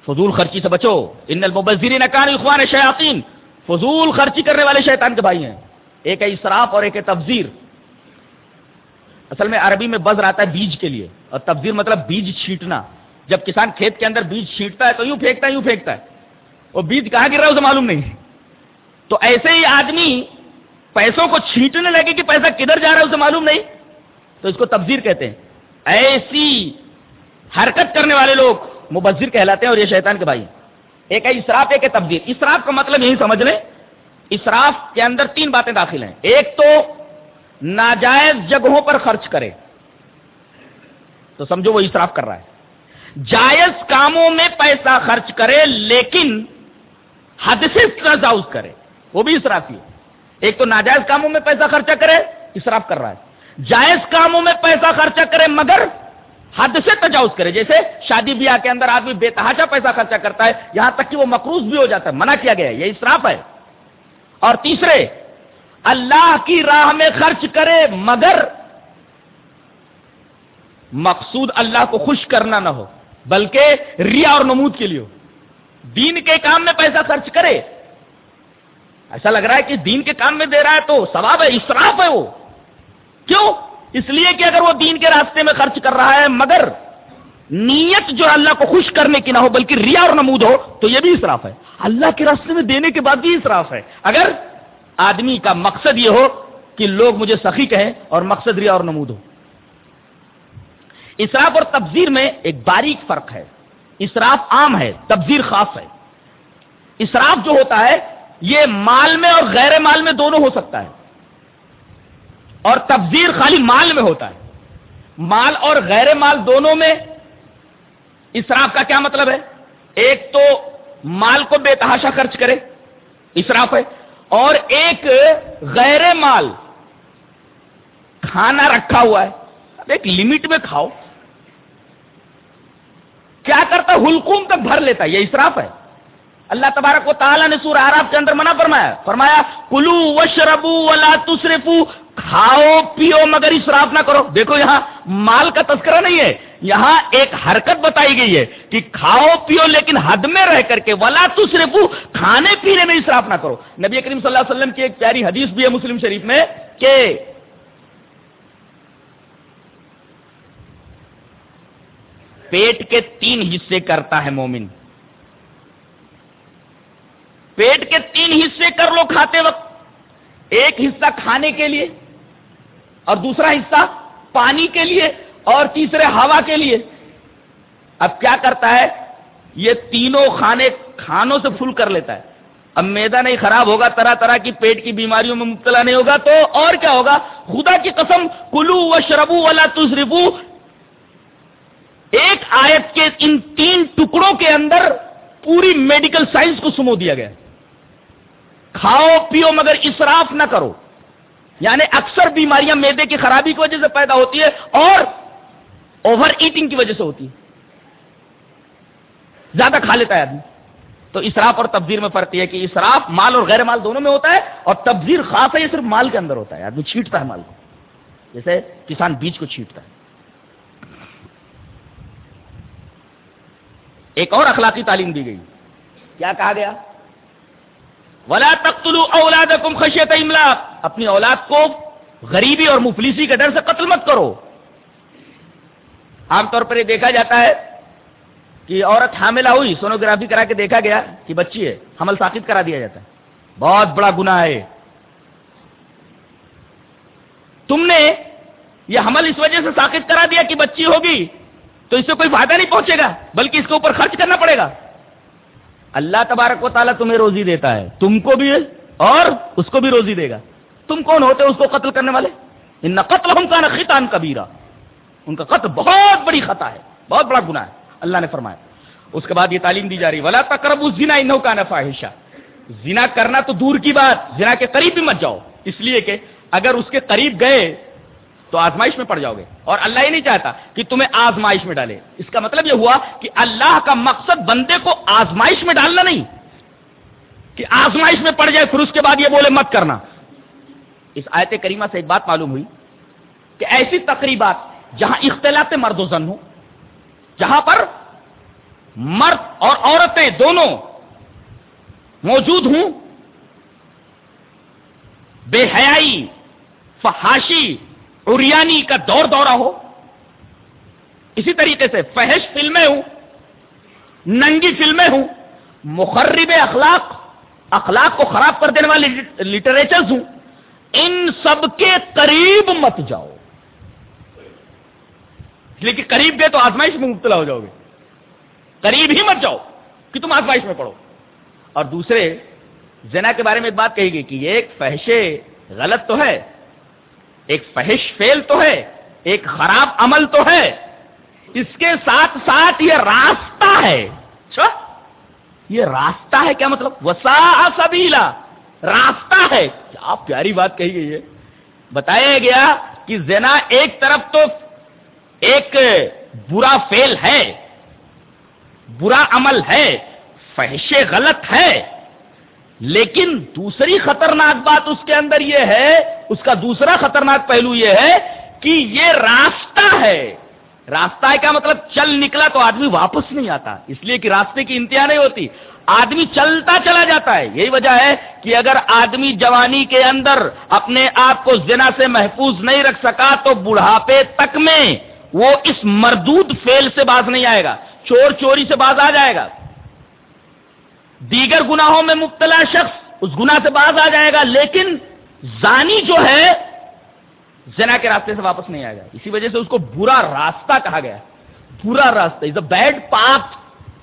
فضول خرچی سے بچو۔ ان المبذرین کان اخوان شیاطین۔ فضول خرچی کرنے والے شیطان کے بھائی ہیں۔ ایک ہے اسراف اور ایک ہے تبزیر اصل میں عربی میں بزر آتا ہے بیج کے لیے۔ اور تبزیر مطلب بیج چھینٹنا۔ جب کسان کھیت کے اندر بیج چھینٹتا ہے تو یوں پھینکتا ہے، یوں پھینکتا ہے۔ وہ بیج کہاں گر رہا ہے اسے معلوم نہیں۔ تو ایسے ہی آدمی پیسوں کو چھینٹنے لگے کہ پیسہ کدھر جا رہا ہے اسے معلوم نہیں۔ تو اس کو تبزیر کہتے ہیں۔ ایسی حرکت کرنے والے لوگ مبذر کہلاتے ہیں اور یہ شیطان کے بھائی ایک ہے اسراف، ایک ہے تبدیل۔ اسراف کا مطلب یہی سمجھ لیں، اسراف کے اندر تین باتیں داخل ہیں۔ ایک تو ناجائز جگہوں پر خرچ کرے۔ تو سمجھو وہ اسراف کر رہا ہے۔ جائز کاموں میں پیسہ خرچ کرے، لیکن حد سے تجاوز کرے۔ وہ بھی اسراف ہی ایک تو ناجائز کاموں میں پیسہ خرچہ کرے، اسراف کر رہا ہے۔ جائز کاموں میں پیسہ خرچہ کرے مگر حد سے تجاوز کرے۔ جیسے شادی بیاہ کے اندر آدمی بے تحاشا پیسہ خرچہ کرتا ہے، یہاں تک کہ وہ مقروض بھی ہو جاتا ہے، منع کیا گیا ہے، یہ اسراف ہے۔ اور تیسرے، اللہ کی راہ میں خرچ کرے مگر مقصود اللہ کو خوش کرنا نہ ہو، بلکہ ریا اور نمود کے لیے ہو۔ دین کے کام میں پیسہ خرچ کرے۔ ایسا لگ رہا ہے کہ دین کے کام میں دے رہا ہے تو ثواب ہے، اسراف ہے وہ۔ کیوں؟ اس لیے کہ اگر وہ دین کے راستے میں خرچ کر رہا ہے، مگر نیت جو اللہ کو خوش کرنے کی نہ ہو، بلکہ ریا اور نمود ہو، تو یہ بھی اسراف ہے۔ اللہ کے راستے میں دینے کے بعد بھی اسراف ہے۔ اگر آدمی کا مقصد یہ ہو کہ لوگ مجھے سخی کہیں اور مقصد ریا اور نمود ہو۔ اسراف اور تبزیر میں ایک باریک فرق ہے۔ اسراف عام ہے تبزیر خاص ہے۔ اسراف جو ہوتا ہے، یہ مال میں اور غیر مال میں دونوں ہو سکتا ہے۔ اور تبزیر خالی مال میں ہوتا ہے۔ مال اور غیر مال دونوں میں اسراف کا کیا مطلب ہے؟ ایک تو مال کو بے تحاشا خرچ کرے، اسراف ہے، اور ایک غیر مال کھانا رکھا ہوا ہے۔ ایک لمٹ میں کھاؤ۔ کیا کرتا ہلکوم تک بھر لیتا ہے، یہ اسراف ہے۔ اللہ تبارک و تعالیٰ نے سور آراب کے اندر منع فرمایا۔ فرمایا، کلو وشربو ولا تصرفو کھاؤ، پیو، مگر اسراف نہ کرو۔ دیکھو یہاں مال کا تذکرہ نہیں ہے، یہاں ایک حرکت بتائی گئی ہے کہ کھاؤ، پیو، لیکن حد میں رہ کر کے ولا صرف کھانے، پینے میں اسراف نہ کرو۔ نبی کریم صلی اللہ علیہ وسلم کی ایک پیاری حدیث بھی ہے مسلم شریف میں کہ پیٹ کے تین حصے کرتا ہے مومن۔ پیٹ کے تین حصے کر لو کھاتے وقت۔ ایک حصہ کھانے کے لیے اور دوسرا حصہ پانی کے لیے اور تیسرے ہوا کے لیے۔ اب کیا کرتا ہے؟ یہ تینوں کھانے کھانوں سے فل کر لیتا ہے۔ اب میدا نہیں خراب ہوگا، طرح طرح کی پیٹ کی بیماریوں میں مبتلا نہیں ہوگا تو اور کیا ہوگا؟ خدا کی قسم، کلو و شربو والا تصرفو ایک آیت کے ان تین ٹکڑوں کے اندر پوری میڈیکل سائنس کو سمو دیا گیا۔ کھاؤ پیو مگر اسراف نہ کرو۔ یعنی اکثر بیماریاں میدے کی خرابی کی وجہ سے پیدا ہوتی ہے اور اوور ایٹنگ کی وجہ سے ہوتی ہے۔ زیادہ کھا لیتا ہے آدمی۔ تو اسراف اور تبدیل میں فرق یہ ہے کہ اسراف مال اور غیر مال دونوں میں ہوتا ہے اور تبدیل خاص ہے یہ صرف مال کے اندر ہوتا ہے۔ آدمی چھیٹتا ہے مال کو۔ جیسے کسان بیج کو چھیٹتا ہے۔ ایک اور اخلاقی تعلیم دی گئی۔ کیا کہا گیا؟ ولا تختلو اولاد خشیت املاک اپنی اولاد کو غریبی اور مفلسی کے ڈر سے قتل مت کرو۔ عام طور پر یہ دیکھا جاتا ہے کہ عورت حاملہ ہوئی سونوگرافی کرا کے دیکھا گیا کہ بچی ہے، حمل ساخت کرا دیا جاتا ہے۔ بہت بڑا گنا ہے۔ تم نے یہ حمل اس وجہ سے ساخت کرا دیا کہ بچی ہوگی تو اس سے کوئی فائدہ نہیں پہنچے گا، بلکہ اس کے اوپر خرچ کرنا پڑے گا۔ اللہ تبارک و تعالیٰ تمہیں روزی دیتا ہے تم کو بھی اور اس کو بھی روزی دے گا تم کون ہوتے اس کو قتل کرنے والے ان قتل ہم کا نقان کبیرا ان کا قتل بہت بڑی خطا ہے بہت بڑا گنا ہے اللہ نے فرمایا اس کے بعد یہ تعلیم دی جا رہی ولا تقرب زنا انہوں کا نفاحشہ زنا کرنا تو دور کی بات زنا کے قریب بھی مت جاؤ۔ اس لیے کہ اگر اس کے قریب گئے تو آزمائش میں پڑ جاؤ گے اور اللہ ہی نہیں چاہتا کہ تمہیں آزمائش میں ڈالے اس کا مطلب یہ ہوا کہ اللہ کا مقصد بندے کو آزمائش میں ڈالنا نہیں کہ آزمائش میں پڑ جائے پھر اس کے بعد یہ بولے مت کرنا اس آیت کریمہ سے ایک بات معلوم ہوئی کہ ایسی تقریبات جہاں اختلاط مرد و زن ہو جہاں پر مرد اور عورتیں دونوں موجود ہوں، بے حیائی، فحاشی اریانی کا دور دورہ ہو، اسی طریقے سے فحش فلمیں ہوں، ننگی فلمیں ہوں، مخرب اخلاق اخلاق کو خراب کر دینے والے لٹریچرز ہوں، ان سب کے قریب مت جاؤ۔ لیکن قریب گئے تو آزمائش میں مبتلا ہو جاؤ گے۔ قریب ہی مت جاؤ کہ تم آزمائش میں پڑھو۔ اور دوسرے، زنا کے بارے میں ایک بات کہی گئی کہ یہ ایک فحش غلط تو ہے ایک فحش فیل تو ہے، ایک خراب عمل تو ہے۔ اس کے ساتھ ساتھ یہ راستہ ہے۔ اچھا یہ راستہ ہے کیا مطلب؟ وسا سبیلا، راستہ ہے۔ کیا پیاری بات کہی گئی ہے۔ بتایا گیا کہ زنا ایک طرف تو ایک برا فیل ہے، برا عمل ہے، فحش غلط ہے۔ لیکن دوسری خطرناک بات اس کے اندر یہ ہے، اس کا دوسرا خطرناک پہلو یہ ہے کہ یہ راستہ ہے۔ راستہ ہے کیا مطلب چل نکلا تو آدمی واپس نہیں آتا، اس لیے کہ راستے کی انتہا نہیں ہوتی۔ آدمی چلتا چلا جاتا ہے، یہی وجہ ہے کہ اگر آدمی جوانی کے اندر اپنے آپ کو زنا سے محفوظ نہیں رکھ سکا تو بڑھاپے تک میں وہ اس مردود فیل سے باز نہیں آئے گا، چور چوری سے باز آ جائے گا۔ دیگر گناہوں میں مبتلا شخص اس گنا سے باز آ جائے گا، لیکن زانی جو ہے، زنا کے راستے سے واپس نہیں آئے گا۔ اسی وجہ سے اس کو برا راستہ کہا گیا۔ برا راستہ۔ از اے بیڈ پاپ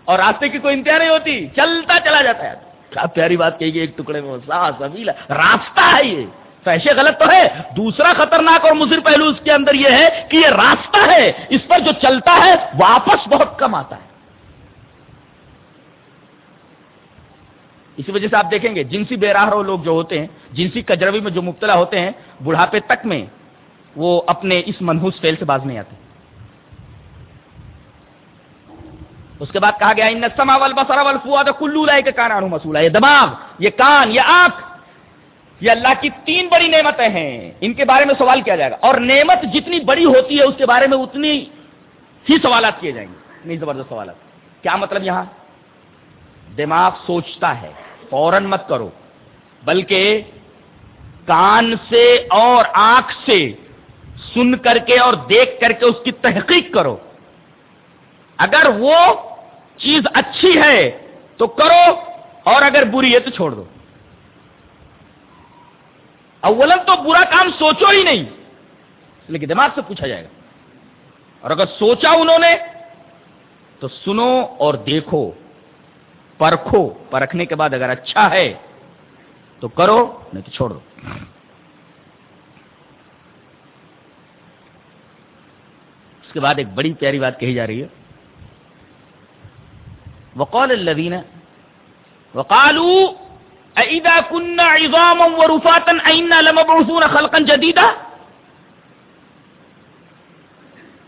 اور راستے کی کوئی انتہا نہیں ہوتی۔ چلتا چلا جاتا ہے۔ کیا پیاری بات کہی گئی ایک ٹکڑے میں۔ راستہ ہے یہ۔ پیشے غلط تو ہے۔ دوسرا خطرناک اور مضر پہلو اس کے اندر یہ ہے کہ یہ راستہ ہے۔ اس پر جو چلتا ہے، واپس بہت کم آتا ہے۔ اسی وجہ سے آپ دیکھیں گے، جنسی بے راہ لوگ جو ہوتے ہیں، جنسی کجروی میں جو مبتلا ہوتے ہیں، بڑھاپے تک میں وہ اپنے اس منحوس فیل سے باز نہیں آتے۔ اس کے بعد کہا گیا، ان سما ول بسرا ول فوا تو کلو لائے کے کان مسولہ یہ دماغ، یہ کان، یہ آنکھ، یہ اللہ کی تین بڑی نعمتیں ہیں۔ ان کے بارے میں سوال کیا جائے گا۔ اور نعمت جتنی بڑی ہوتی ہے، اس کے بارے میں اتنی ہی سوالات کیے جائیں گے۔ نہیں زبردست سوالات۔ کیا مطلب یہاں؟ دماغ سوچتا ہے۔ فوراً مت کرو۔ بلکہ کان سے اور آنکھ سے سن کر کے اور دیکھ کر کے اس کی تحقیق کرو۔ اگر وہ چیز اچھی ہے تو کرو اور اگر بری ہے تو چھوڑ دو۔ اولن تو برا کام سوچو ہی نہیں، لیکن دماغ سے پوچھا جائے گا۔ اور اگر سوچا انہوں نے تو سنو اور دیکھو۔ پرکھو، پرکھنے کے بعد اگر اچھا ہے تو کرو، نہیں تو چھوڑ دو۔ اس کے بعد ایک بڑی پیاری بات کہی جا رہی ہے۔ وقال الذين وقالوا اذا كنا عظاما ورفاتا انا لمبعوثون خلقا جديدا۔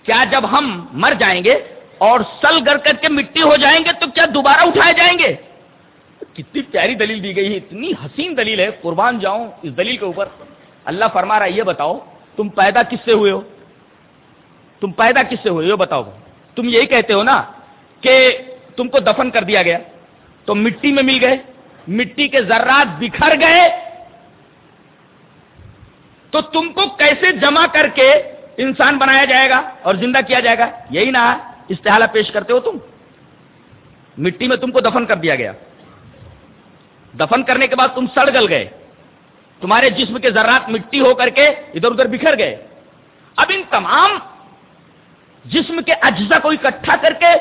کیا جب ہم مر جائیں گے اور سل گر کر کے مٹی ہو جائیں گے تو کیا دوبارہ اٹھائے جائیں گے؟ کتنی پیاری دلیل دی گئی ہے، اتنی حسین دلیل ہے۔ قربان جاؤں اس دلیل کے اوپر۔ اللہ فرما رہا ہے، یہ بتاؤ، تم پیدا کس سے ہوئے ہو؟ تم پیدا کس سے ہوئے ہو؟ بتاؤ۔ تم یہی کہتے ہو نا کہ تم کو دفن کر دیا گیا۔ تو مٹی میں مل گئے، مٹی کے ذرات بکھر گئے۔ تو تم کو کیسے جمع کر کے انسان بنایا جائے گا اور زندہ کیا جائے گا؟ یہی نا۔ استحالہ پیش کرتے ہو تم؟ مٹی میں تم کو دفن کر دیا گیا۔ دفن کرنے کے بعد تم سڑ گل گئے۔ تمہارے جسم کے ذرات مٹی ہو کر کے ادھر ادھر بکھر گئے۔ اب ان تمام جسم کے اجزا کو اکٹھا کر کے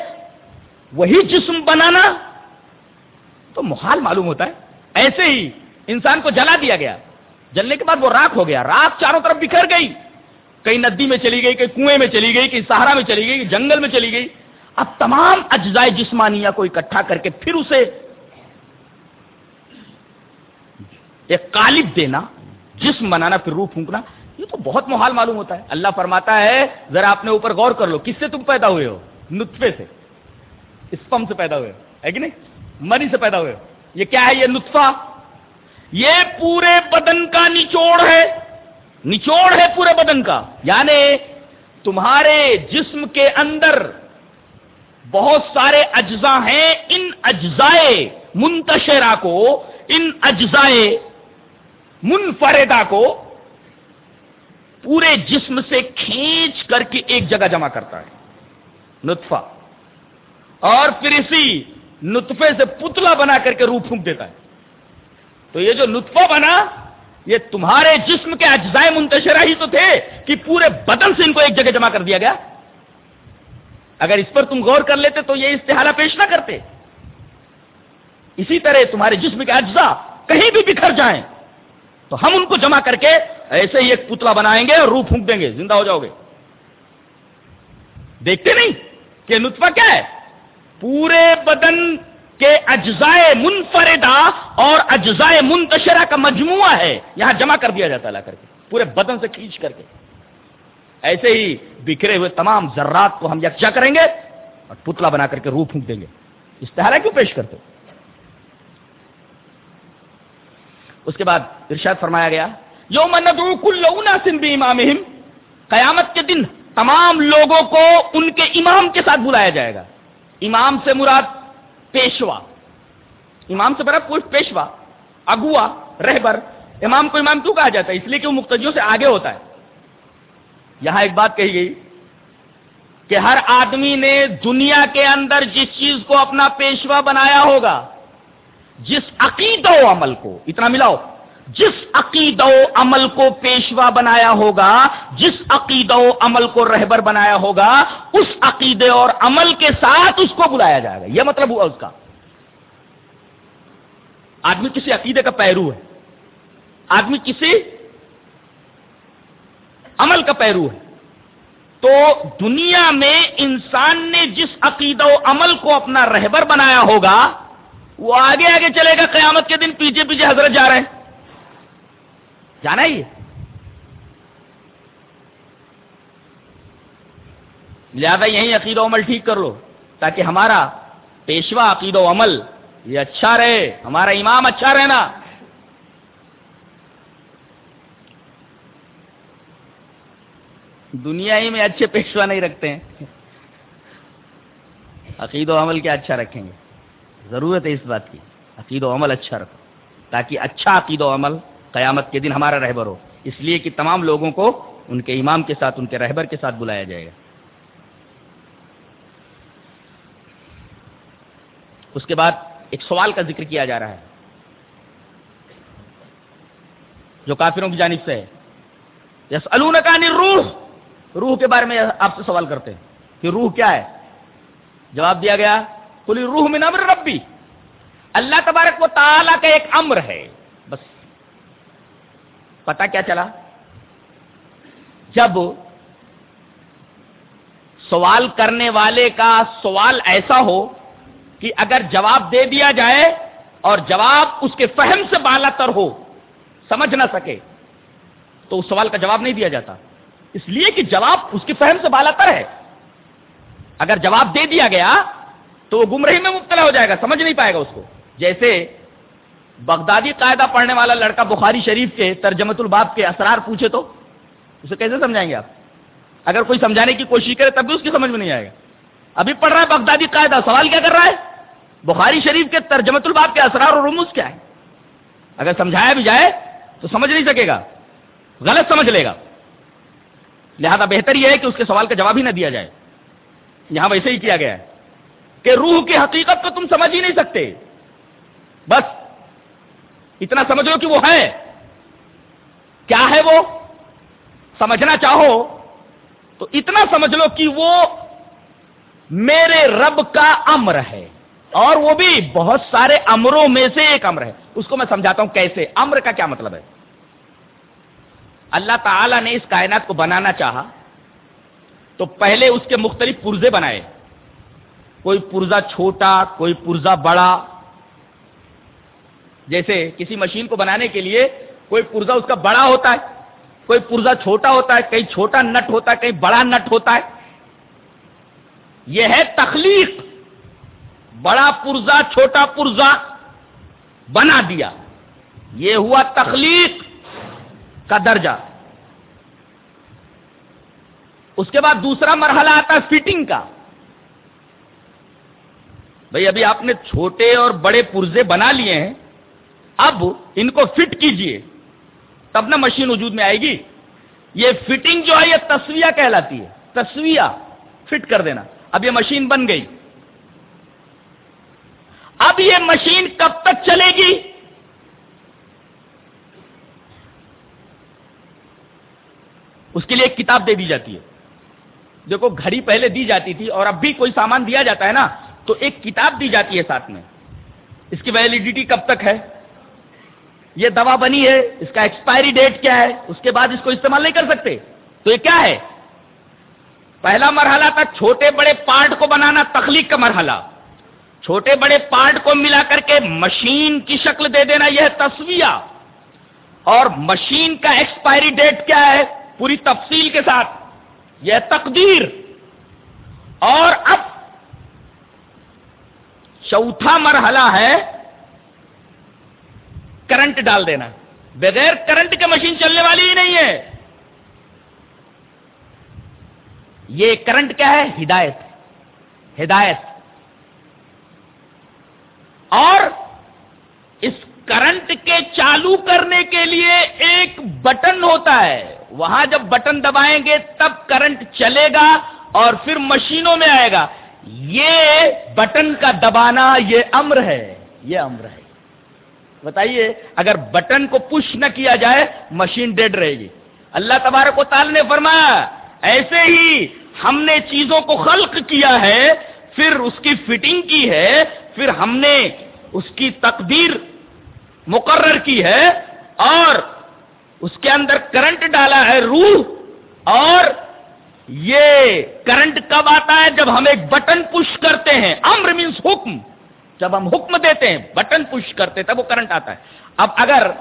وہی جسم بنانا تو محال معلوم ہوتا ہے۔ ایسے ہی انسان کو جلا دیا گیا۔ جلنے کے بعد وہ راک ہو گیا۔ راک چاروں طرف بکھر گئی۔ کئی ندی میں چلی گئی کئی کنویں میں چلی گئی کئی سہارا میں چلی گئی جنگل میں چلی گئی۔ اب تمام اجزائے جسمانیہ کو اکٹھا کر کے پھر اسے ایک قالب دینا، جسم بنانا، پھر روح پھونکنا، یہ تو بہت محال معلوم ہوتا ہے۔ اللہ فرماتا ہے، ذرا اپنے اوپر غور کر لو، کس سے تم پیدا ہوئے ہو؟ نطفے سے۔ اسپم سے پیدا ہوئے ہے کہ نہیں؟ منی سے پیدا ہوئے ہو۔ یہ کیا ہے؟ یہ نطفہ۔ یہ پورے بدن کا نچوڑ ہے۔ نچوڑ ہے پورے بدن کا۔ یعنی تمہارے جسم کے اندر بہت سارے اجزاء ہیں۔ ان اجزائے منتشرہ کو، ان اجزائے منفردہ کو پورے جسم سے کھینچ کر کے ایک جگہ جمع کرتا ہے۔ نطفہ۔ اور پھر اسی نطفے سے پتلا بنا کر کے روح پھونک دیتا ہے۔ تو یہ جو نطفہ بنا یہ تمہارے جسم کے اجزائے منتشرہ ہی تو تھے کہ پورے بدن سے ان کو ایک جگہ جمع کر دیا گیا۔ اگر اس پر تم غور کر لیتے تو یہ استحالہ پیش نہ کرتے۔ اسی طرح تمہارے جسم کے اجزاء کہیں بھی بکھر جائیں تو ہم ان کو جمع کر کے ایسے ہی ایک پتلا بنائیں گے اور روح پھونک دیں گے، زندہ ہو جاؤ گے۔ دیکھتے نہیں کہ نطفہ کیا ہے؟ پورے بدن کے اجزائے منفردہ اور اجزائے منتشرہ کا مجموعہ ہے، یہاں جمع کر دیا جاتا لا کر کے، پورے بدن سے کھینچ کر کے۔ ایسے ہی بکھرے ہوئے تمام ذرات کو ہم یکجا کریں گے اور پتلا بنا کر کے روح پھونک دیں گے۔ استحالہ کیوں پیش کرتے اس کے بعد ارشاد فرمایا گیا، یوم ندعو کل اناس بامامہم، قیامت کے دن تمام لوگوں کو ان کے امام کے ساتھ بلایا جائے گا۔ امام سے مراد پیشوا۔ امام سے مراد کوئی پیشوا، اگوا، رہبر، امام کو امام کیوں کہا جاتا ہے، اس لیے کہ وہ مقتدیوں سے آگے ہوتا ہے۔ یہاں ایک بات کہی گئی کہ ہر آدمی نے دنیا کے اندر جس چیز کو اپنا پیشوا بنایا ہوگا، جس عقید و عمل کو، اتنا ملاؤ۔ جس عقید و عمل کو پیشوا بنایا ہوگا، جس عقید و عمل کو رہبر بنایا ہوگا، اس عقیدے اور عمل کے ساتھ اس کو بلایا جائے گا۔ یہ مطلب ہوا اس کا۔ آدمی کسی عقیدے کا پیرو ہے۔ آدمی کسی عمل کا پیرو ہے۔ تو دنیا میں انسان نے جس عقیدہ و عمل کو اپنا رہبر بنایا ہوگا، وہ آگے آگے چلے گا۔ قیامت کے دن پیچھے پیچھے حضرت جا رہے ہیں۔ جانا ہی لہذا یہیں عقید و عمل ٹھیک کر لو، تاکہ ہمارا پیشوا عقید و عمل یہ اچھا رہے، ہمارا امام اچھا رہنا۔ دنیا ہی میں اچھے پیشوا نہیں رکھتے ہیں۔ عقید و عمل کیا اچھا رکھیں گے؟ ضرورت ہے اس بات کی۔ عقید و عمل اچھا رکھو، تاکہ اچھا عقید و عمل قیامت کے دن ہمارا رہبر ہو۔ اس لیے کہ تمام لوگوں کو ان کے امام کے ساتھ، ان کے رہبر کے ساتھ بلایا جائے گا۔ اس کے بعد ایک سوال کا ذکر کیا جا رہا ہے۔ جو کافروں کی جانب سے ہے۔ یس الکانی روح روح کے بارے میں آپ سے سوال کرتے ہیں کہ روح کیا ہے؟ جواب دیا گیا کلی روح میں نمر ربی۔ اللہ تبارک و تعالی کا ایک امر ہے۔ پتا کیا چلا؟ جب سوال کرنے والے کا سوال ایسا ہو کہ اگر جواب دے دیا جائے اور جواب اس کے فہم سے بالا تر ہو، سمجھ نہ سکے، تو اس سوال کا جواب نہیں دیا جاتا۔ اس لیے کہ جواب اس کی فہم سے بالا تر ہے۔ اگر جواب دے دیا گیا تو وہ گمرہی میں مبتلا ہو جائے گا، سمجھ نہیں پائے گا اس کو۔ جیسے بغدادی قاعدہ پڑھنے والا لڑکا بخاری شریف کے ترجمت الباب کے اسرار پوچھے تو اسے کیسے سمجھائیں گے آپ؟ اگر کوئی سمجھانے کی کوشش کرے تب بھی اس کی سمجھ میں نہیں آئے گا۔ ابھی پڑھ رہا ہے بغدادی قاعدہ، سوال کیا کر رہا ہے؟ بخاری شریف کے ترجمت الباب کے اسرار اور رموز کیا ہے؟ اگر سمجھایا بھی جائے تو سمجھ نہیں سکے گا، غلط سمجھ لے گا۔ لہذا بہتر یہ ہے کہ اس کے سوال کا جواب ہی نہ دیا جائے۔ یہاں ویسے ہی کیا گیا ہے کہ روح کی حقیقت کو تم سمجھ ہی نہیں سکتے۔ بس اتنا سمجھ لو کہ وہ ہے۔ کیا ہے وہ؟ سمجھنا چاہو تو اتنا سمجھ لو کہ وہ میرے رب کا امر ہے۔ اور وہ بھی بہت سارے امروں میں سے ایک امر ہے۔ اس کو میں سمجھاتا ہوں کیسے۔ امر کا کیا مطلب ہے؟ اللہ تعالی نے اس کائنات کو بنانا چاہا تو پہلے اس کے مختلف پرزے بنائے۔ کوئی پرزا چھوٹا، کوئی پرزا بڑا جیسے کسی مشین کو بنانے کے لیے کوئی پرزا اس کا بڑا ہوتا ہے، کوئی پرزا چھوٹا ہوتا ہے، کہیں چھوٹا نٹ ہوتا ہے، کہیں بڑا نٹ ہوتا ہے۔ یہ ہے تخلیق۔ بڑا پرزا چھوٹا پرزا بنا دیا۔ یہ ہوا تخلیق کا درجہ۔ اس کے بعد دوسرا مرحلہ آتا ہے فٹنگ کا۔ بھائی ابھی آپ نے چھوٹے اور بڑے پرزے بنا لیے ہیں۔ اب ان کو فٹ کیجیے۔ تب نہ مشین وجود میں آئے گی۔ یہ فٹنگ جو ہے، یہ تصویہ کہلاتی ہے۔ تصویہ فٹ کر دینا۔ اب یہ مشین بن گئی۔ اب یہ مشین کب تک چلے گی؟ اس کے لیے ایک کتاب دے دی جاتی ہے۔ دیکھو، گھڑی پہلے دی جاتی تھی اور اب بھی کوئی سامان دیا جاتا ہے نا، تو ایک کتاب دی جاتی ہے ساتھ میں۔ اس کی ویلڈیٹی کب تک ہے؟ یہ دوا بنی ہے، اس کا ایکسپائری ڈیٹ کیا ہے، اس کے بعد اس کو استعمال نہیں کر سکتے۔ تو یہ کیا ہے؟ پہلا مرحلہ تھا چھوٹے بڑے پارٹ کو بنانا، تخلیق کا مرحلہ۔ چھوٹے بڑے پارٹ کو ملا کر کے مشین کی شکل دے دینا، یہ تصویہ۔ اور مشین کا ایکسپائری ڈیٹ کیا ہے؟ پوری تفصیل کے ساتھ۔ یہ تقدیر۔ اور اب چوتھا مرحلہ ہے کرنٹ ڈال دینا بغیر کرنٹ کے مشین چلنے والی ہی نہیں ہے یہ کرنٹ کیا ہے ہدایت ہدایت اور اس کرنٹ کے چالو کرنے کے لیے ایک بٹن ہوتا ہے وہاں جب بٹن دبائیں گے تب کرنٹ چلے گا اور پھر مشینوں میں آئے گا یہ بٹن کا دبانا یہ امر ہے یہ امر ہے بتائیے، اگر بٹن کو پش نہ کیا جائے، مشین ڈیڈ رہے گی۔ اللہ تبارک و تعالی نے فرمایا، ایسے ہی ہم نے چیزوں کو خلق کیا ہے، پھر اس کی فٹنگ کی ہے، پھر ہم نے اس کی تقدیر مقرر کی ہے، اور اس کے اندر کرنٹ ڈالا ہے، روح، اور یہ کرنٹ کب آتا ہے؟ جب ہم ایک بٹن پش کرتے ہیں۔ امر مینس حکم۔ جب ہم حکم دیتے ہیں بٹن پش کرتے تب وہ کرنٹ آتا ہے۔ اب اگر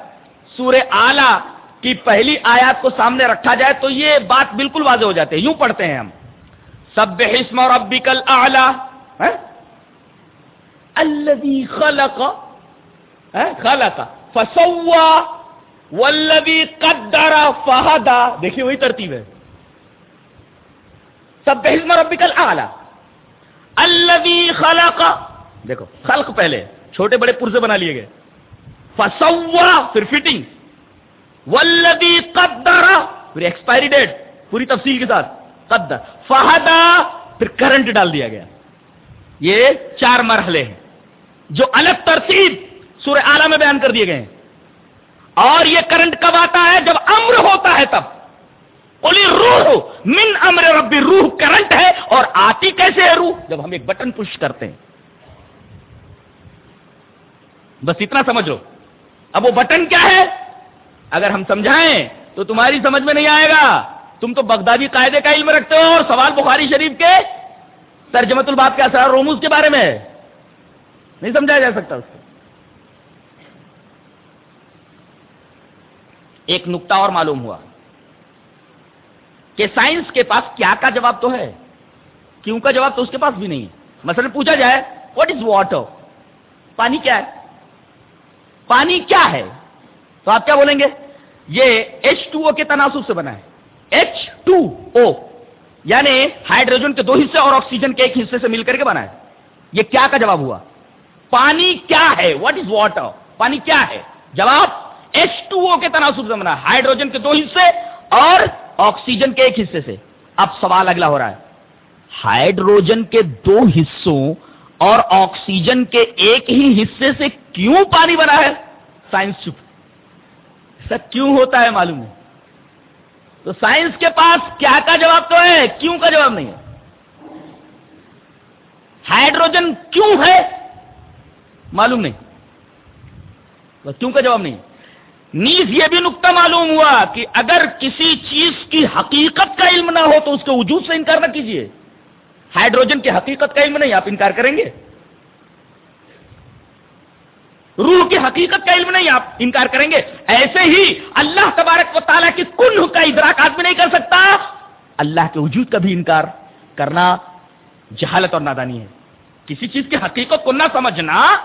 سورہ آلہ کی پہلی آیات کو سامنے رکھا جائے تو یہ بات بالکل واضح ہو جاتی ہے۔ یوں پڑھتے ہیں ہم۔ سب حسم اور ابی کل آلہ الذي خلق خلق۔ فسوا والذي قدر فهدى دیکھیے وہی ترتیب ہے۔ سب حسم ربک الاعلى الذي خلق۔ دیکھو، خلق پہلے، چھوٹے بڑے پرزے بنا لیے گئے۔ فسوا پھر فٹنگ۔ والذي قدر پھر ایکسپائری ڈیٹ پوری تفصیل کے ساتھ۔ قدر۔ فہدا پھر کرنٹ ڈال دیا گیا۔ یہ چار مرحلے ہیں۔ جو الگ ترتیب سورہ آلہ میں بیان کر دیے گئے ہیں۔ اور یہ کرنٹ کب آتا ہے؟ جب امر ہوتا ہے تب۔ بولی روح من امر ربی، روح کرنٹ ہے۔ اور آتی کیسے ہے روح؟ جب ہم ایک بٹن پش کرتے ہیں۔ بس اتنا سمجھو۔ اب وہ بٹن کیا ہے؟ اگر ہم سمجھائیں تو تمہاری سمجھ میں نہیں آئے گا۔ تم تو بغدادی قاعدے کا علم رکھتے ہو اور سوال بخاری شریف کے ترجمت الباب کے اثرار روموز کے بارے میں نہیں سمجھایا جا سکتا اس کو۔ ایک نقطہ اور معلوم ہوا کہ سائنس کے پاس کیا کا جواب تو ہے، کیوں کا جواب تو اس کے پاس بھی نہیں ہے۔ مثلا پوچھا جائے واٹ از واٹر پانی کیا ہے؟ پانی کیا ہے؟ تو آپ کیا بولیں گے؟ یہ ایچ ٹو او کے تناسب سے بنا ہے۔ ایچ ٹو او یعنی ہائیڈروجن کے دو حصے اور آکسیجن کے ایک حصے سے مل کر کے بنا ہے۔ یہ کیا کا جواب ہوا؟ پانی کیا ہے؟ واٹ از واٹر پانی کیا ہے؟ جواب ایچ ٹو او کے تناسب سے بنا ہائیڈروجن کے دو حصے اور آکسیجن کے ایک حصے سے۔ اب سوال اگلا ہو رہا ہے۔ ہائیڈروجن کے دو حصوں اور آکسیجن کے ایک ہی حصے سے کیوں پانی بنا ہے؟ سائنس چپ۔ ایسا کیوں ہوتا ہے معلوم ہے؟ تو سائنس کے پاس کیا کا جواب تو ہے؟ کیوں کا جواب نہیں ہے؟ ہائیڈروجن کیوں ہے؟ معلوم نہیں۔ بس کیوں کا جواب نہیں نیز یہ بھی نقطہ معلوم ہوا کہ اگر کسی چیز کی حقیقت کا علم نہ ہو تو اس کے وجود سے انکار نہ کیجیے ہائیڈروجن کی حقیقت کا علم نہیں، آپ انکار کریں گے۔ روح کی حقیقت کا علم نہیں آپ انکار کریں گے۔ ایسے ہی اللہ تبارک و تعالیٰ کی کن کا ادراک آدمی نہیں کر سکتا۔ اللہ کے وجود کا بھی انکار کرنا جہالت اور نادانی ہے۔ کسی چیز کی حقیقت کو نہ سمجھنا،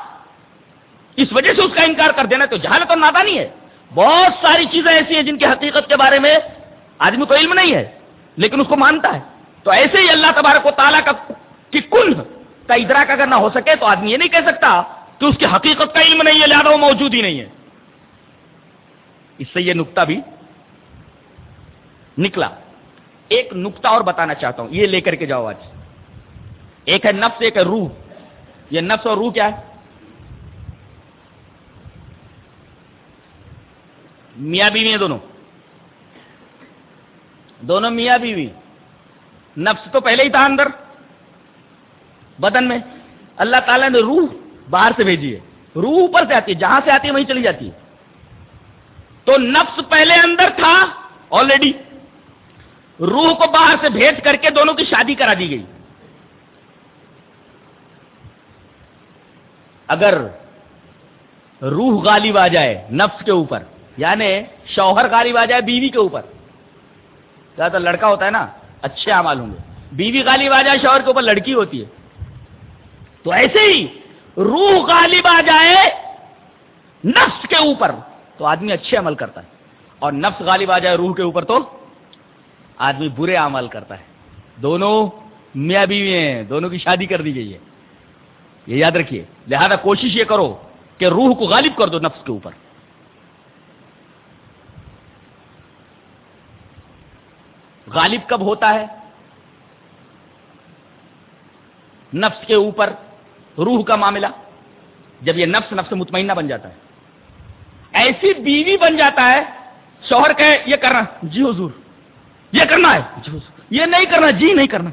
اس وجہ سے اس کا انکار کر دینا تو جہالت اور نادانی ہے۔ بہت ساری چیزیں ایسی ہیں جن کی حقیقت کے بارے میں آدمی کو علم نہیں ہے، لیکن اس کو مانتا ہے۔ تو ایسے ہی اللہ تبارک و تعالیٰ کا کی کل کا ادراک اگر نہ ہو سکے تو آدمی یہ نہیں کہہ سکتا۔ کہ اس کی حقیقت کا علم نہیں ہے، لہٰذا وہ موجود ہی نہیں ہے۔ اس سے یہ نقطہ بھی نکلا۔ ایک نقطہ اور بتانا چاہتا ہوں، یہ لے کر کے جاؤ آج۔ ایک ہے نفس، ایک ہے روح۔ یہ نفس اور روح کیا ہے؟ میاں بیوی ہیں دونوں۔ دونوں میاں بیوی۔ نفس تو پہلے ہی تھا اندر، بدن میں۔ اللہ تعالیٰ نے روح باہر سے بھیجی ہے۔ روح اوپر سے آتی ہے، جہاں سے آتی ہے، وہیں چلی جاتی ہے۔ تو نفس پہلے اندر تھا آلریڈی روح کو باہر سے بھیج کر کے دونوں کی شادی کرا دی گئی۔ اگر روح غالب آ جائے نفس کے اوپر یعنی شوہر غالب آ جائے بیوی کے اوپر، زیادہ تر لڑکا ہوتا ہے نا، اچھے اعمال ہوں گے۔ بیوی غالب آ جائے، شوہر کے اوپر لڑکی ہوتی ہے۔ تو ایسے ہی روح غالب آ جائے نفس کے اوپر، تو آدمی اچھے عمل کرتا ہے۔ اور نفس غالب آ جائے روح کے اوپر، تو آدمی برے عمل کرتا ہے۔ دونوں میاں بیوی ہیں، دونوں کی شادی کر دی گئی ہے۔ یہ یاد رکھیے، لہذا کوشش یہ کرو کہ روح کو غالب کر دو نفس کے اوپر۔ غالب کب ہوتا ہے؟ نفس کے اوپر روح کا معاملہ، جب یہ نفس نفس مطمئنہ بن جاتا ہے۔ ایسی بیوی بن جاتا ہے، شوہر کہے، یہ کرنا جی حضور، یہ کرنا ہے۔ جی حضور، یہ نہیں کرنا جی نہیں کرنا۔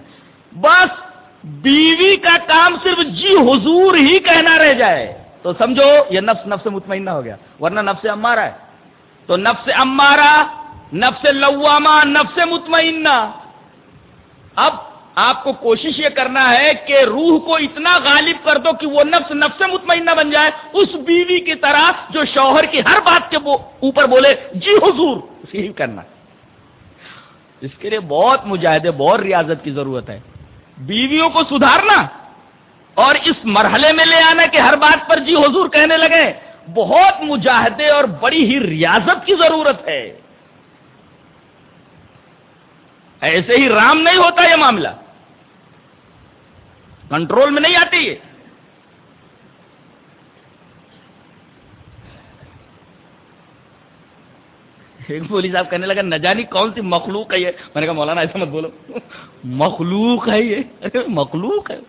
بس بیوی کا کام صرف جی حضور ہی کہنا رہ جائے۔ تو سمجھو، یہ نفس نفس مطمئنہ ہو گیا، ورنہ نفس امارا ہے۔ تو نفس امارا نفس لوامہ، نفس مطمئنہ۔ اب آپ کو کوشش یہ کرنا ہے کہ روح کو اتنا غالب کر دو کہ وہ نفس نفس مطمئنہ بن جائے، اس بیوی کی طرح جو شوہر کی ہر بات کے اوپر بولے جی حضور! یہی کرنا۔ اس کے لیے بہت مجاہدے، بہت ریاضت کی ضرورت ہے۔ بیویوں کو سدھارنا اور اس مرحلے میں لے آنا کہ ہر بات پر جی حضور کہنے لگے۔ بہت مجاہدے اور بڑی ہی ریاضت کی ضرورت ہے۔ ایسے ہی رام نہیں ہوتا یہ معاملہ۔ کنٹرول میں نہیں آتی۔ یہ ایک پولیس صاحب کہنے لگا نہ جانی کون سی مخلوق ہے یہ؟ میں نے کہا، مولانا ایسا مت بولو۔ مخلوق ہے یہ؟ مخلوق ہے۔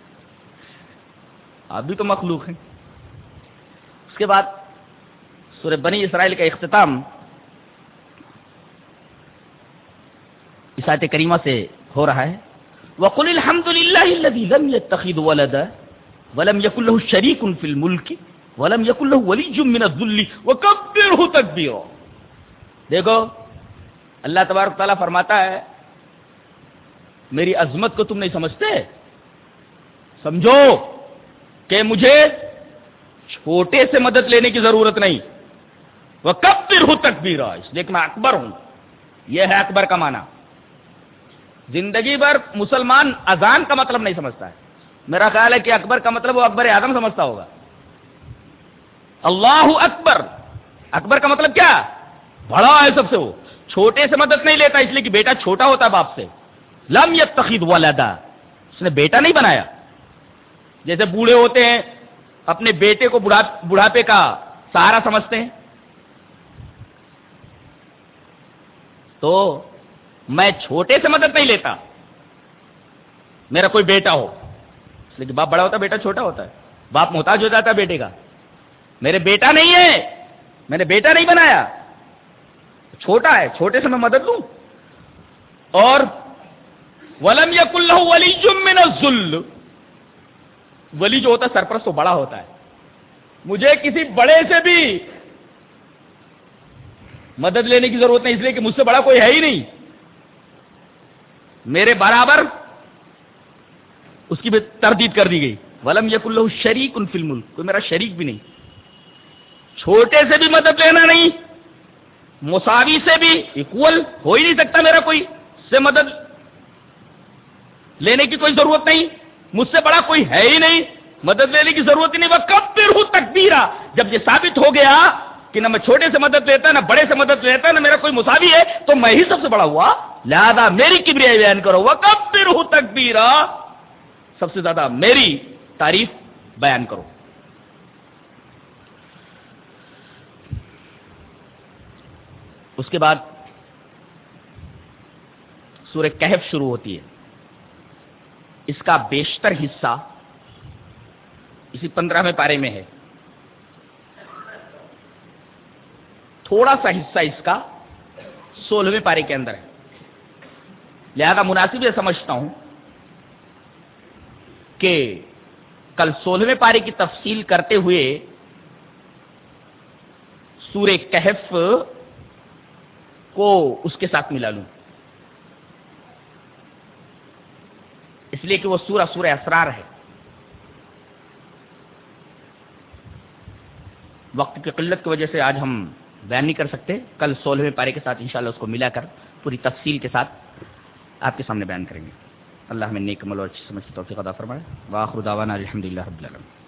آپ بھی تو مخلوق ہیں۔ اس کے بعد سورہ بنی اسرائیل کا اختتام۔ اسات کریمہ سے ہو رہا ہے۔ وقل الحمد للہ الذي لم يتخذ ولدا ولم يكن له شريك في الملك ولم يكن له ولي من الذل. وكبره تكبيرا. دیکھو، اللہ تبارک تعالیٰ فرماتا ہے، میری عظمت کو تم نہیں سمجھتے؟ سمجھو کہ مجھے چھوٹے سے مدد لینے کی ضرورت نہیں۔ وہ کب پھر ہوں تک بھی رہا اس لیے کہ میں اکبر ہوں۔ یہ ہے اکبر کا معنی۔ زندگی بھر مسلمان اذان کا مطلب نہیں سمجھتا ہے۔ میرا خیال ہے کہ اکبر کا مطلب وہ اکبر اعظم سمجھتا ہوگا۔ اللہ اکبر۔ اکبر کا مطلب کیا؟ بڑا ہے سب سے وہ۔ چھوٹے سے مدد نہیں لیتا، اس لیے کہ بیٹا چھوٹا ہوتا ہے باپ سے۔ لم یت تخید والا اس نے بیٹا نہیں بنایا۔ جیسے بوڑھے ہوتے ہیں، اپنے بیٹے کو بڑھاپے کا سہارا سمجھتے ہیں۔ تو میں چھوٹے سے مدد نہیں لیتا۔ میرا کوئی بیٹا ہو۔ اس لیے کہ باپ بڑا ہوتا ہے، بیٹا چھوٹا ہوتا ہے۔ باپ محتاج ہو جاتا ہے بیٹے کا۔ میرے بیٹا نہیں ہے۔ میں نے بیٹا نہیں بنایا۔ چھوٹا ہے، چھوٹے سے میں مدد لوں۔ اور ولم یک اللہ ولی جمن ذل ولی جو ہوتا ہے، سرپرست وہ بڑا ہوتا ہے۔ مجھے کسی بڑے سے بھی مدد لینے کی ضرورت نہیں، اس لیے کہ مجھ سے بڑا کوئی ہے ہی نہیں۔ میرے برابر اس کی بھی تردید کر دی گئی۔ ولم یک اللہ شریک ان فلم کوئی میرا شریک بھی نہیں۔ چھوٹے سے بھی مدد لینا نہیں، مساوی سے بھی اکول ہو ہی نہیں سکتا میرا کوئی۔ سے مدد لینے کی کوئی ضرورت نہیں، مجھ سے بڑا کوئی ہے ہی نہیں۔ مدد لینے کی ضرورت ہی نہیں۔ وہ کب پھر ہوں تک جب یہ ثابت ہو گیا کہ نہ میں چھوٹے سے مدد لیتا، نہ بڑے سے مدد لیتا، نہ میرا کوئی مساوی ہے، تو میں ہی سب سے بڑا ہوا۔ لہذا میری کبریائی بیان کرو وہ کب ہوں تک سب سے زیادہ میری تعریف بیان کرو۔ اس کے بعد سورہ کہف شروع ہوتی ہے۔ اس کا بیشتر حصہ اسی پندرہویں پارے میں ہے۔ تھوڑا سا حصہ اس کا سولہویں پارے کے اندر ہے۔ لہذا مناسب یہ سمجھتا ہوں کہ کل سولہویں پارے کی تفصیل کرتے ہوئے سورہ کہف کو اس کے ساتھ ملا لوں۔ اس لیے کہ وہ سورہ سورہ اسرار ہے۔ وقت کی قلت کی وجہ سے آج ہم بیان نہیں کر سکتے۔ کل سولہویں پارے کے ساتھ انشاءاللہ اس کو ملا کر پوری تفصیل کے ساتھ۔ آپ کے سامنے بیان کریں گے۔ اللہ میں نیک عمل اور اچھی سمجھ توفیق عطا فرمائے۔ واخر دعوانا الحمدللہ رب العالمین۔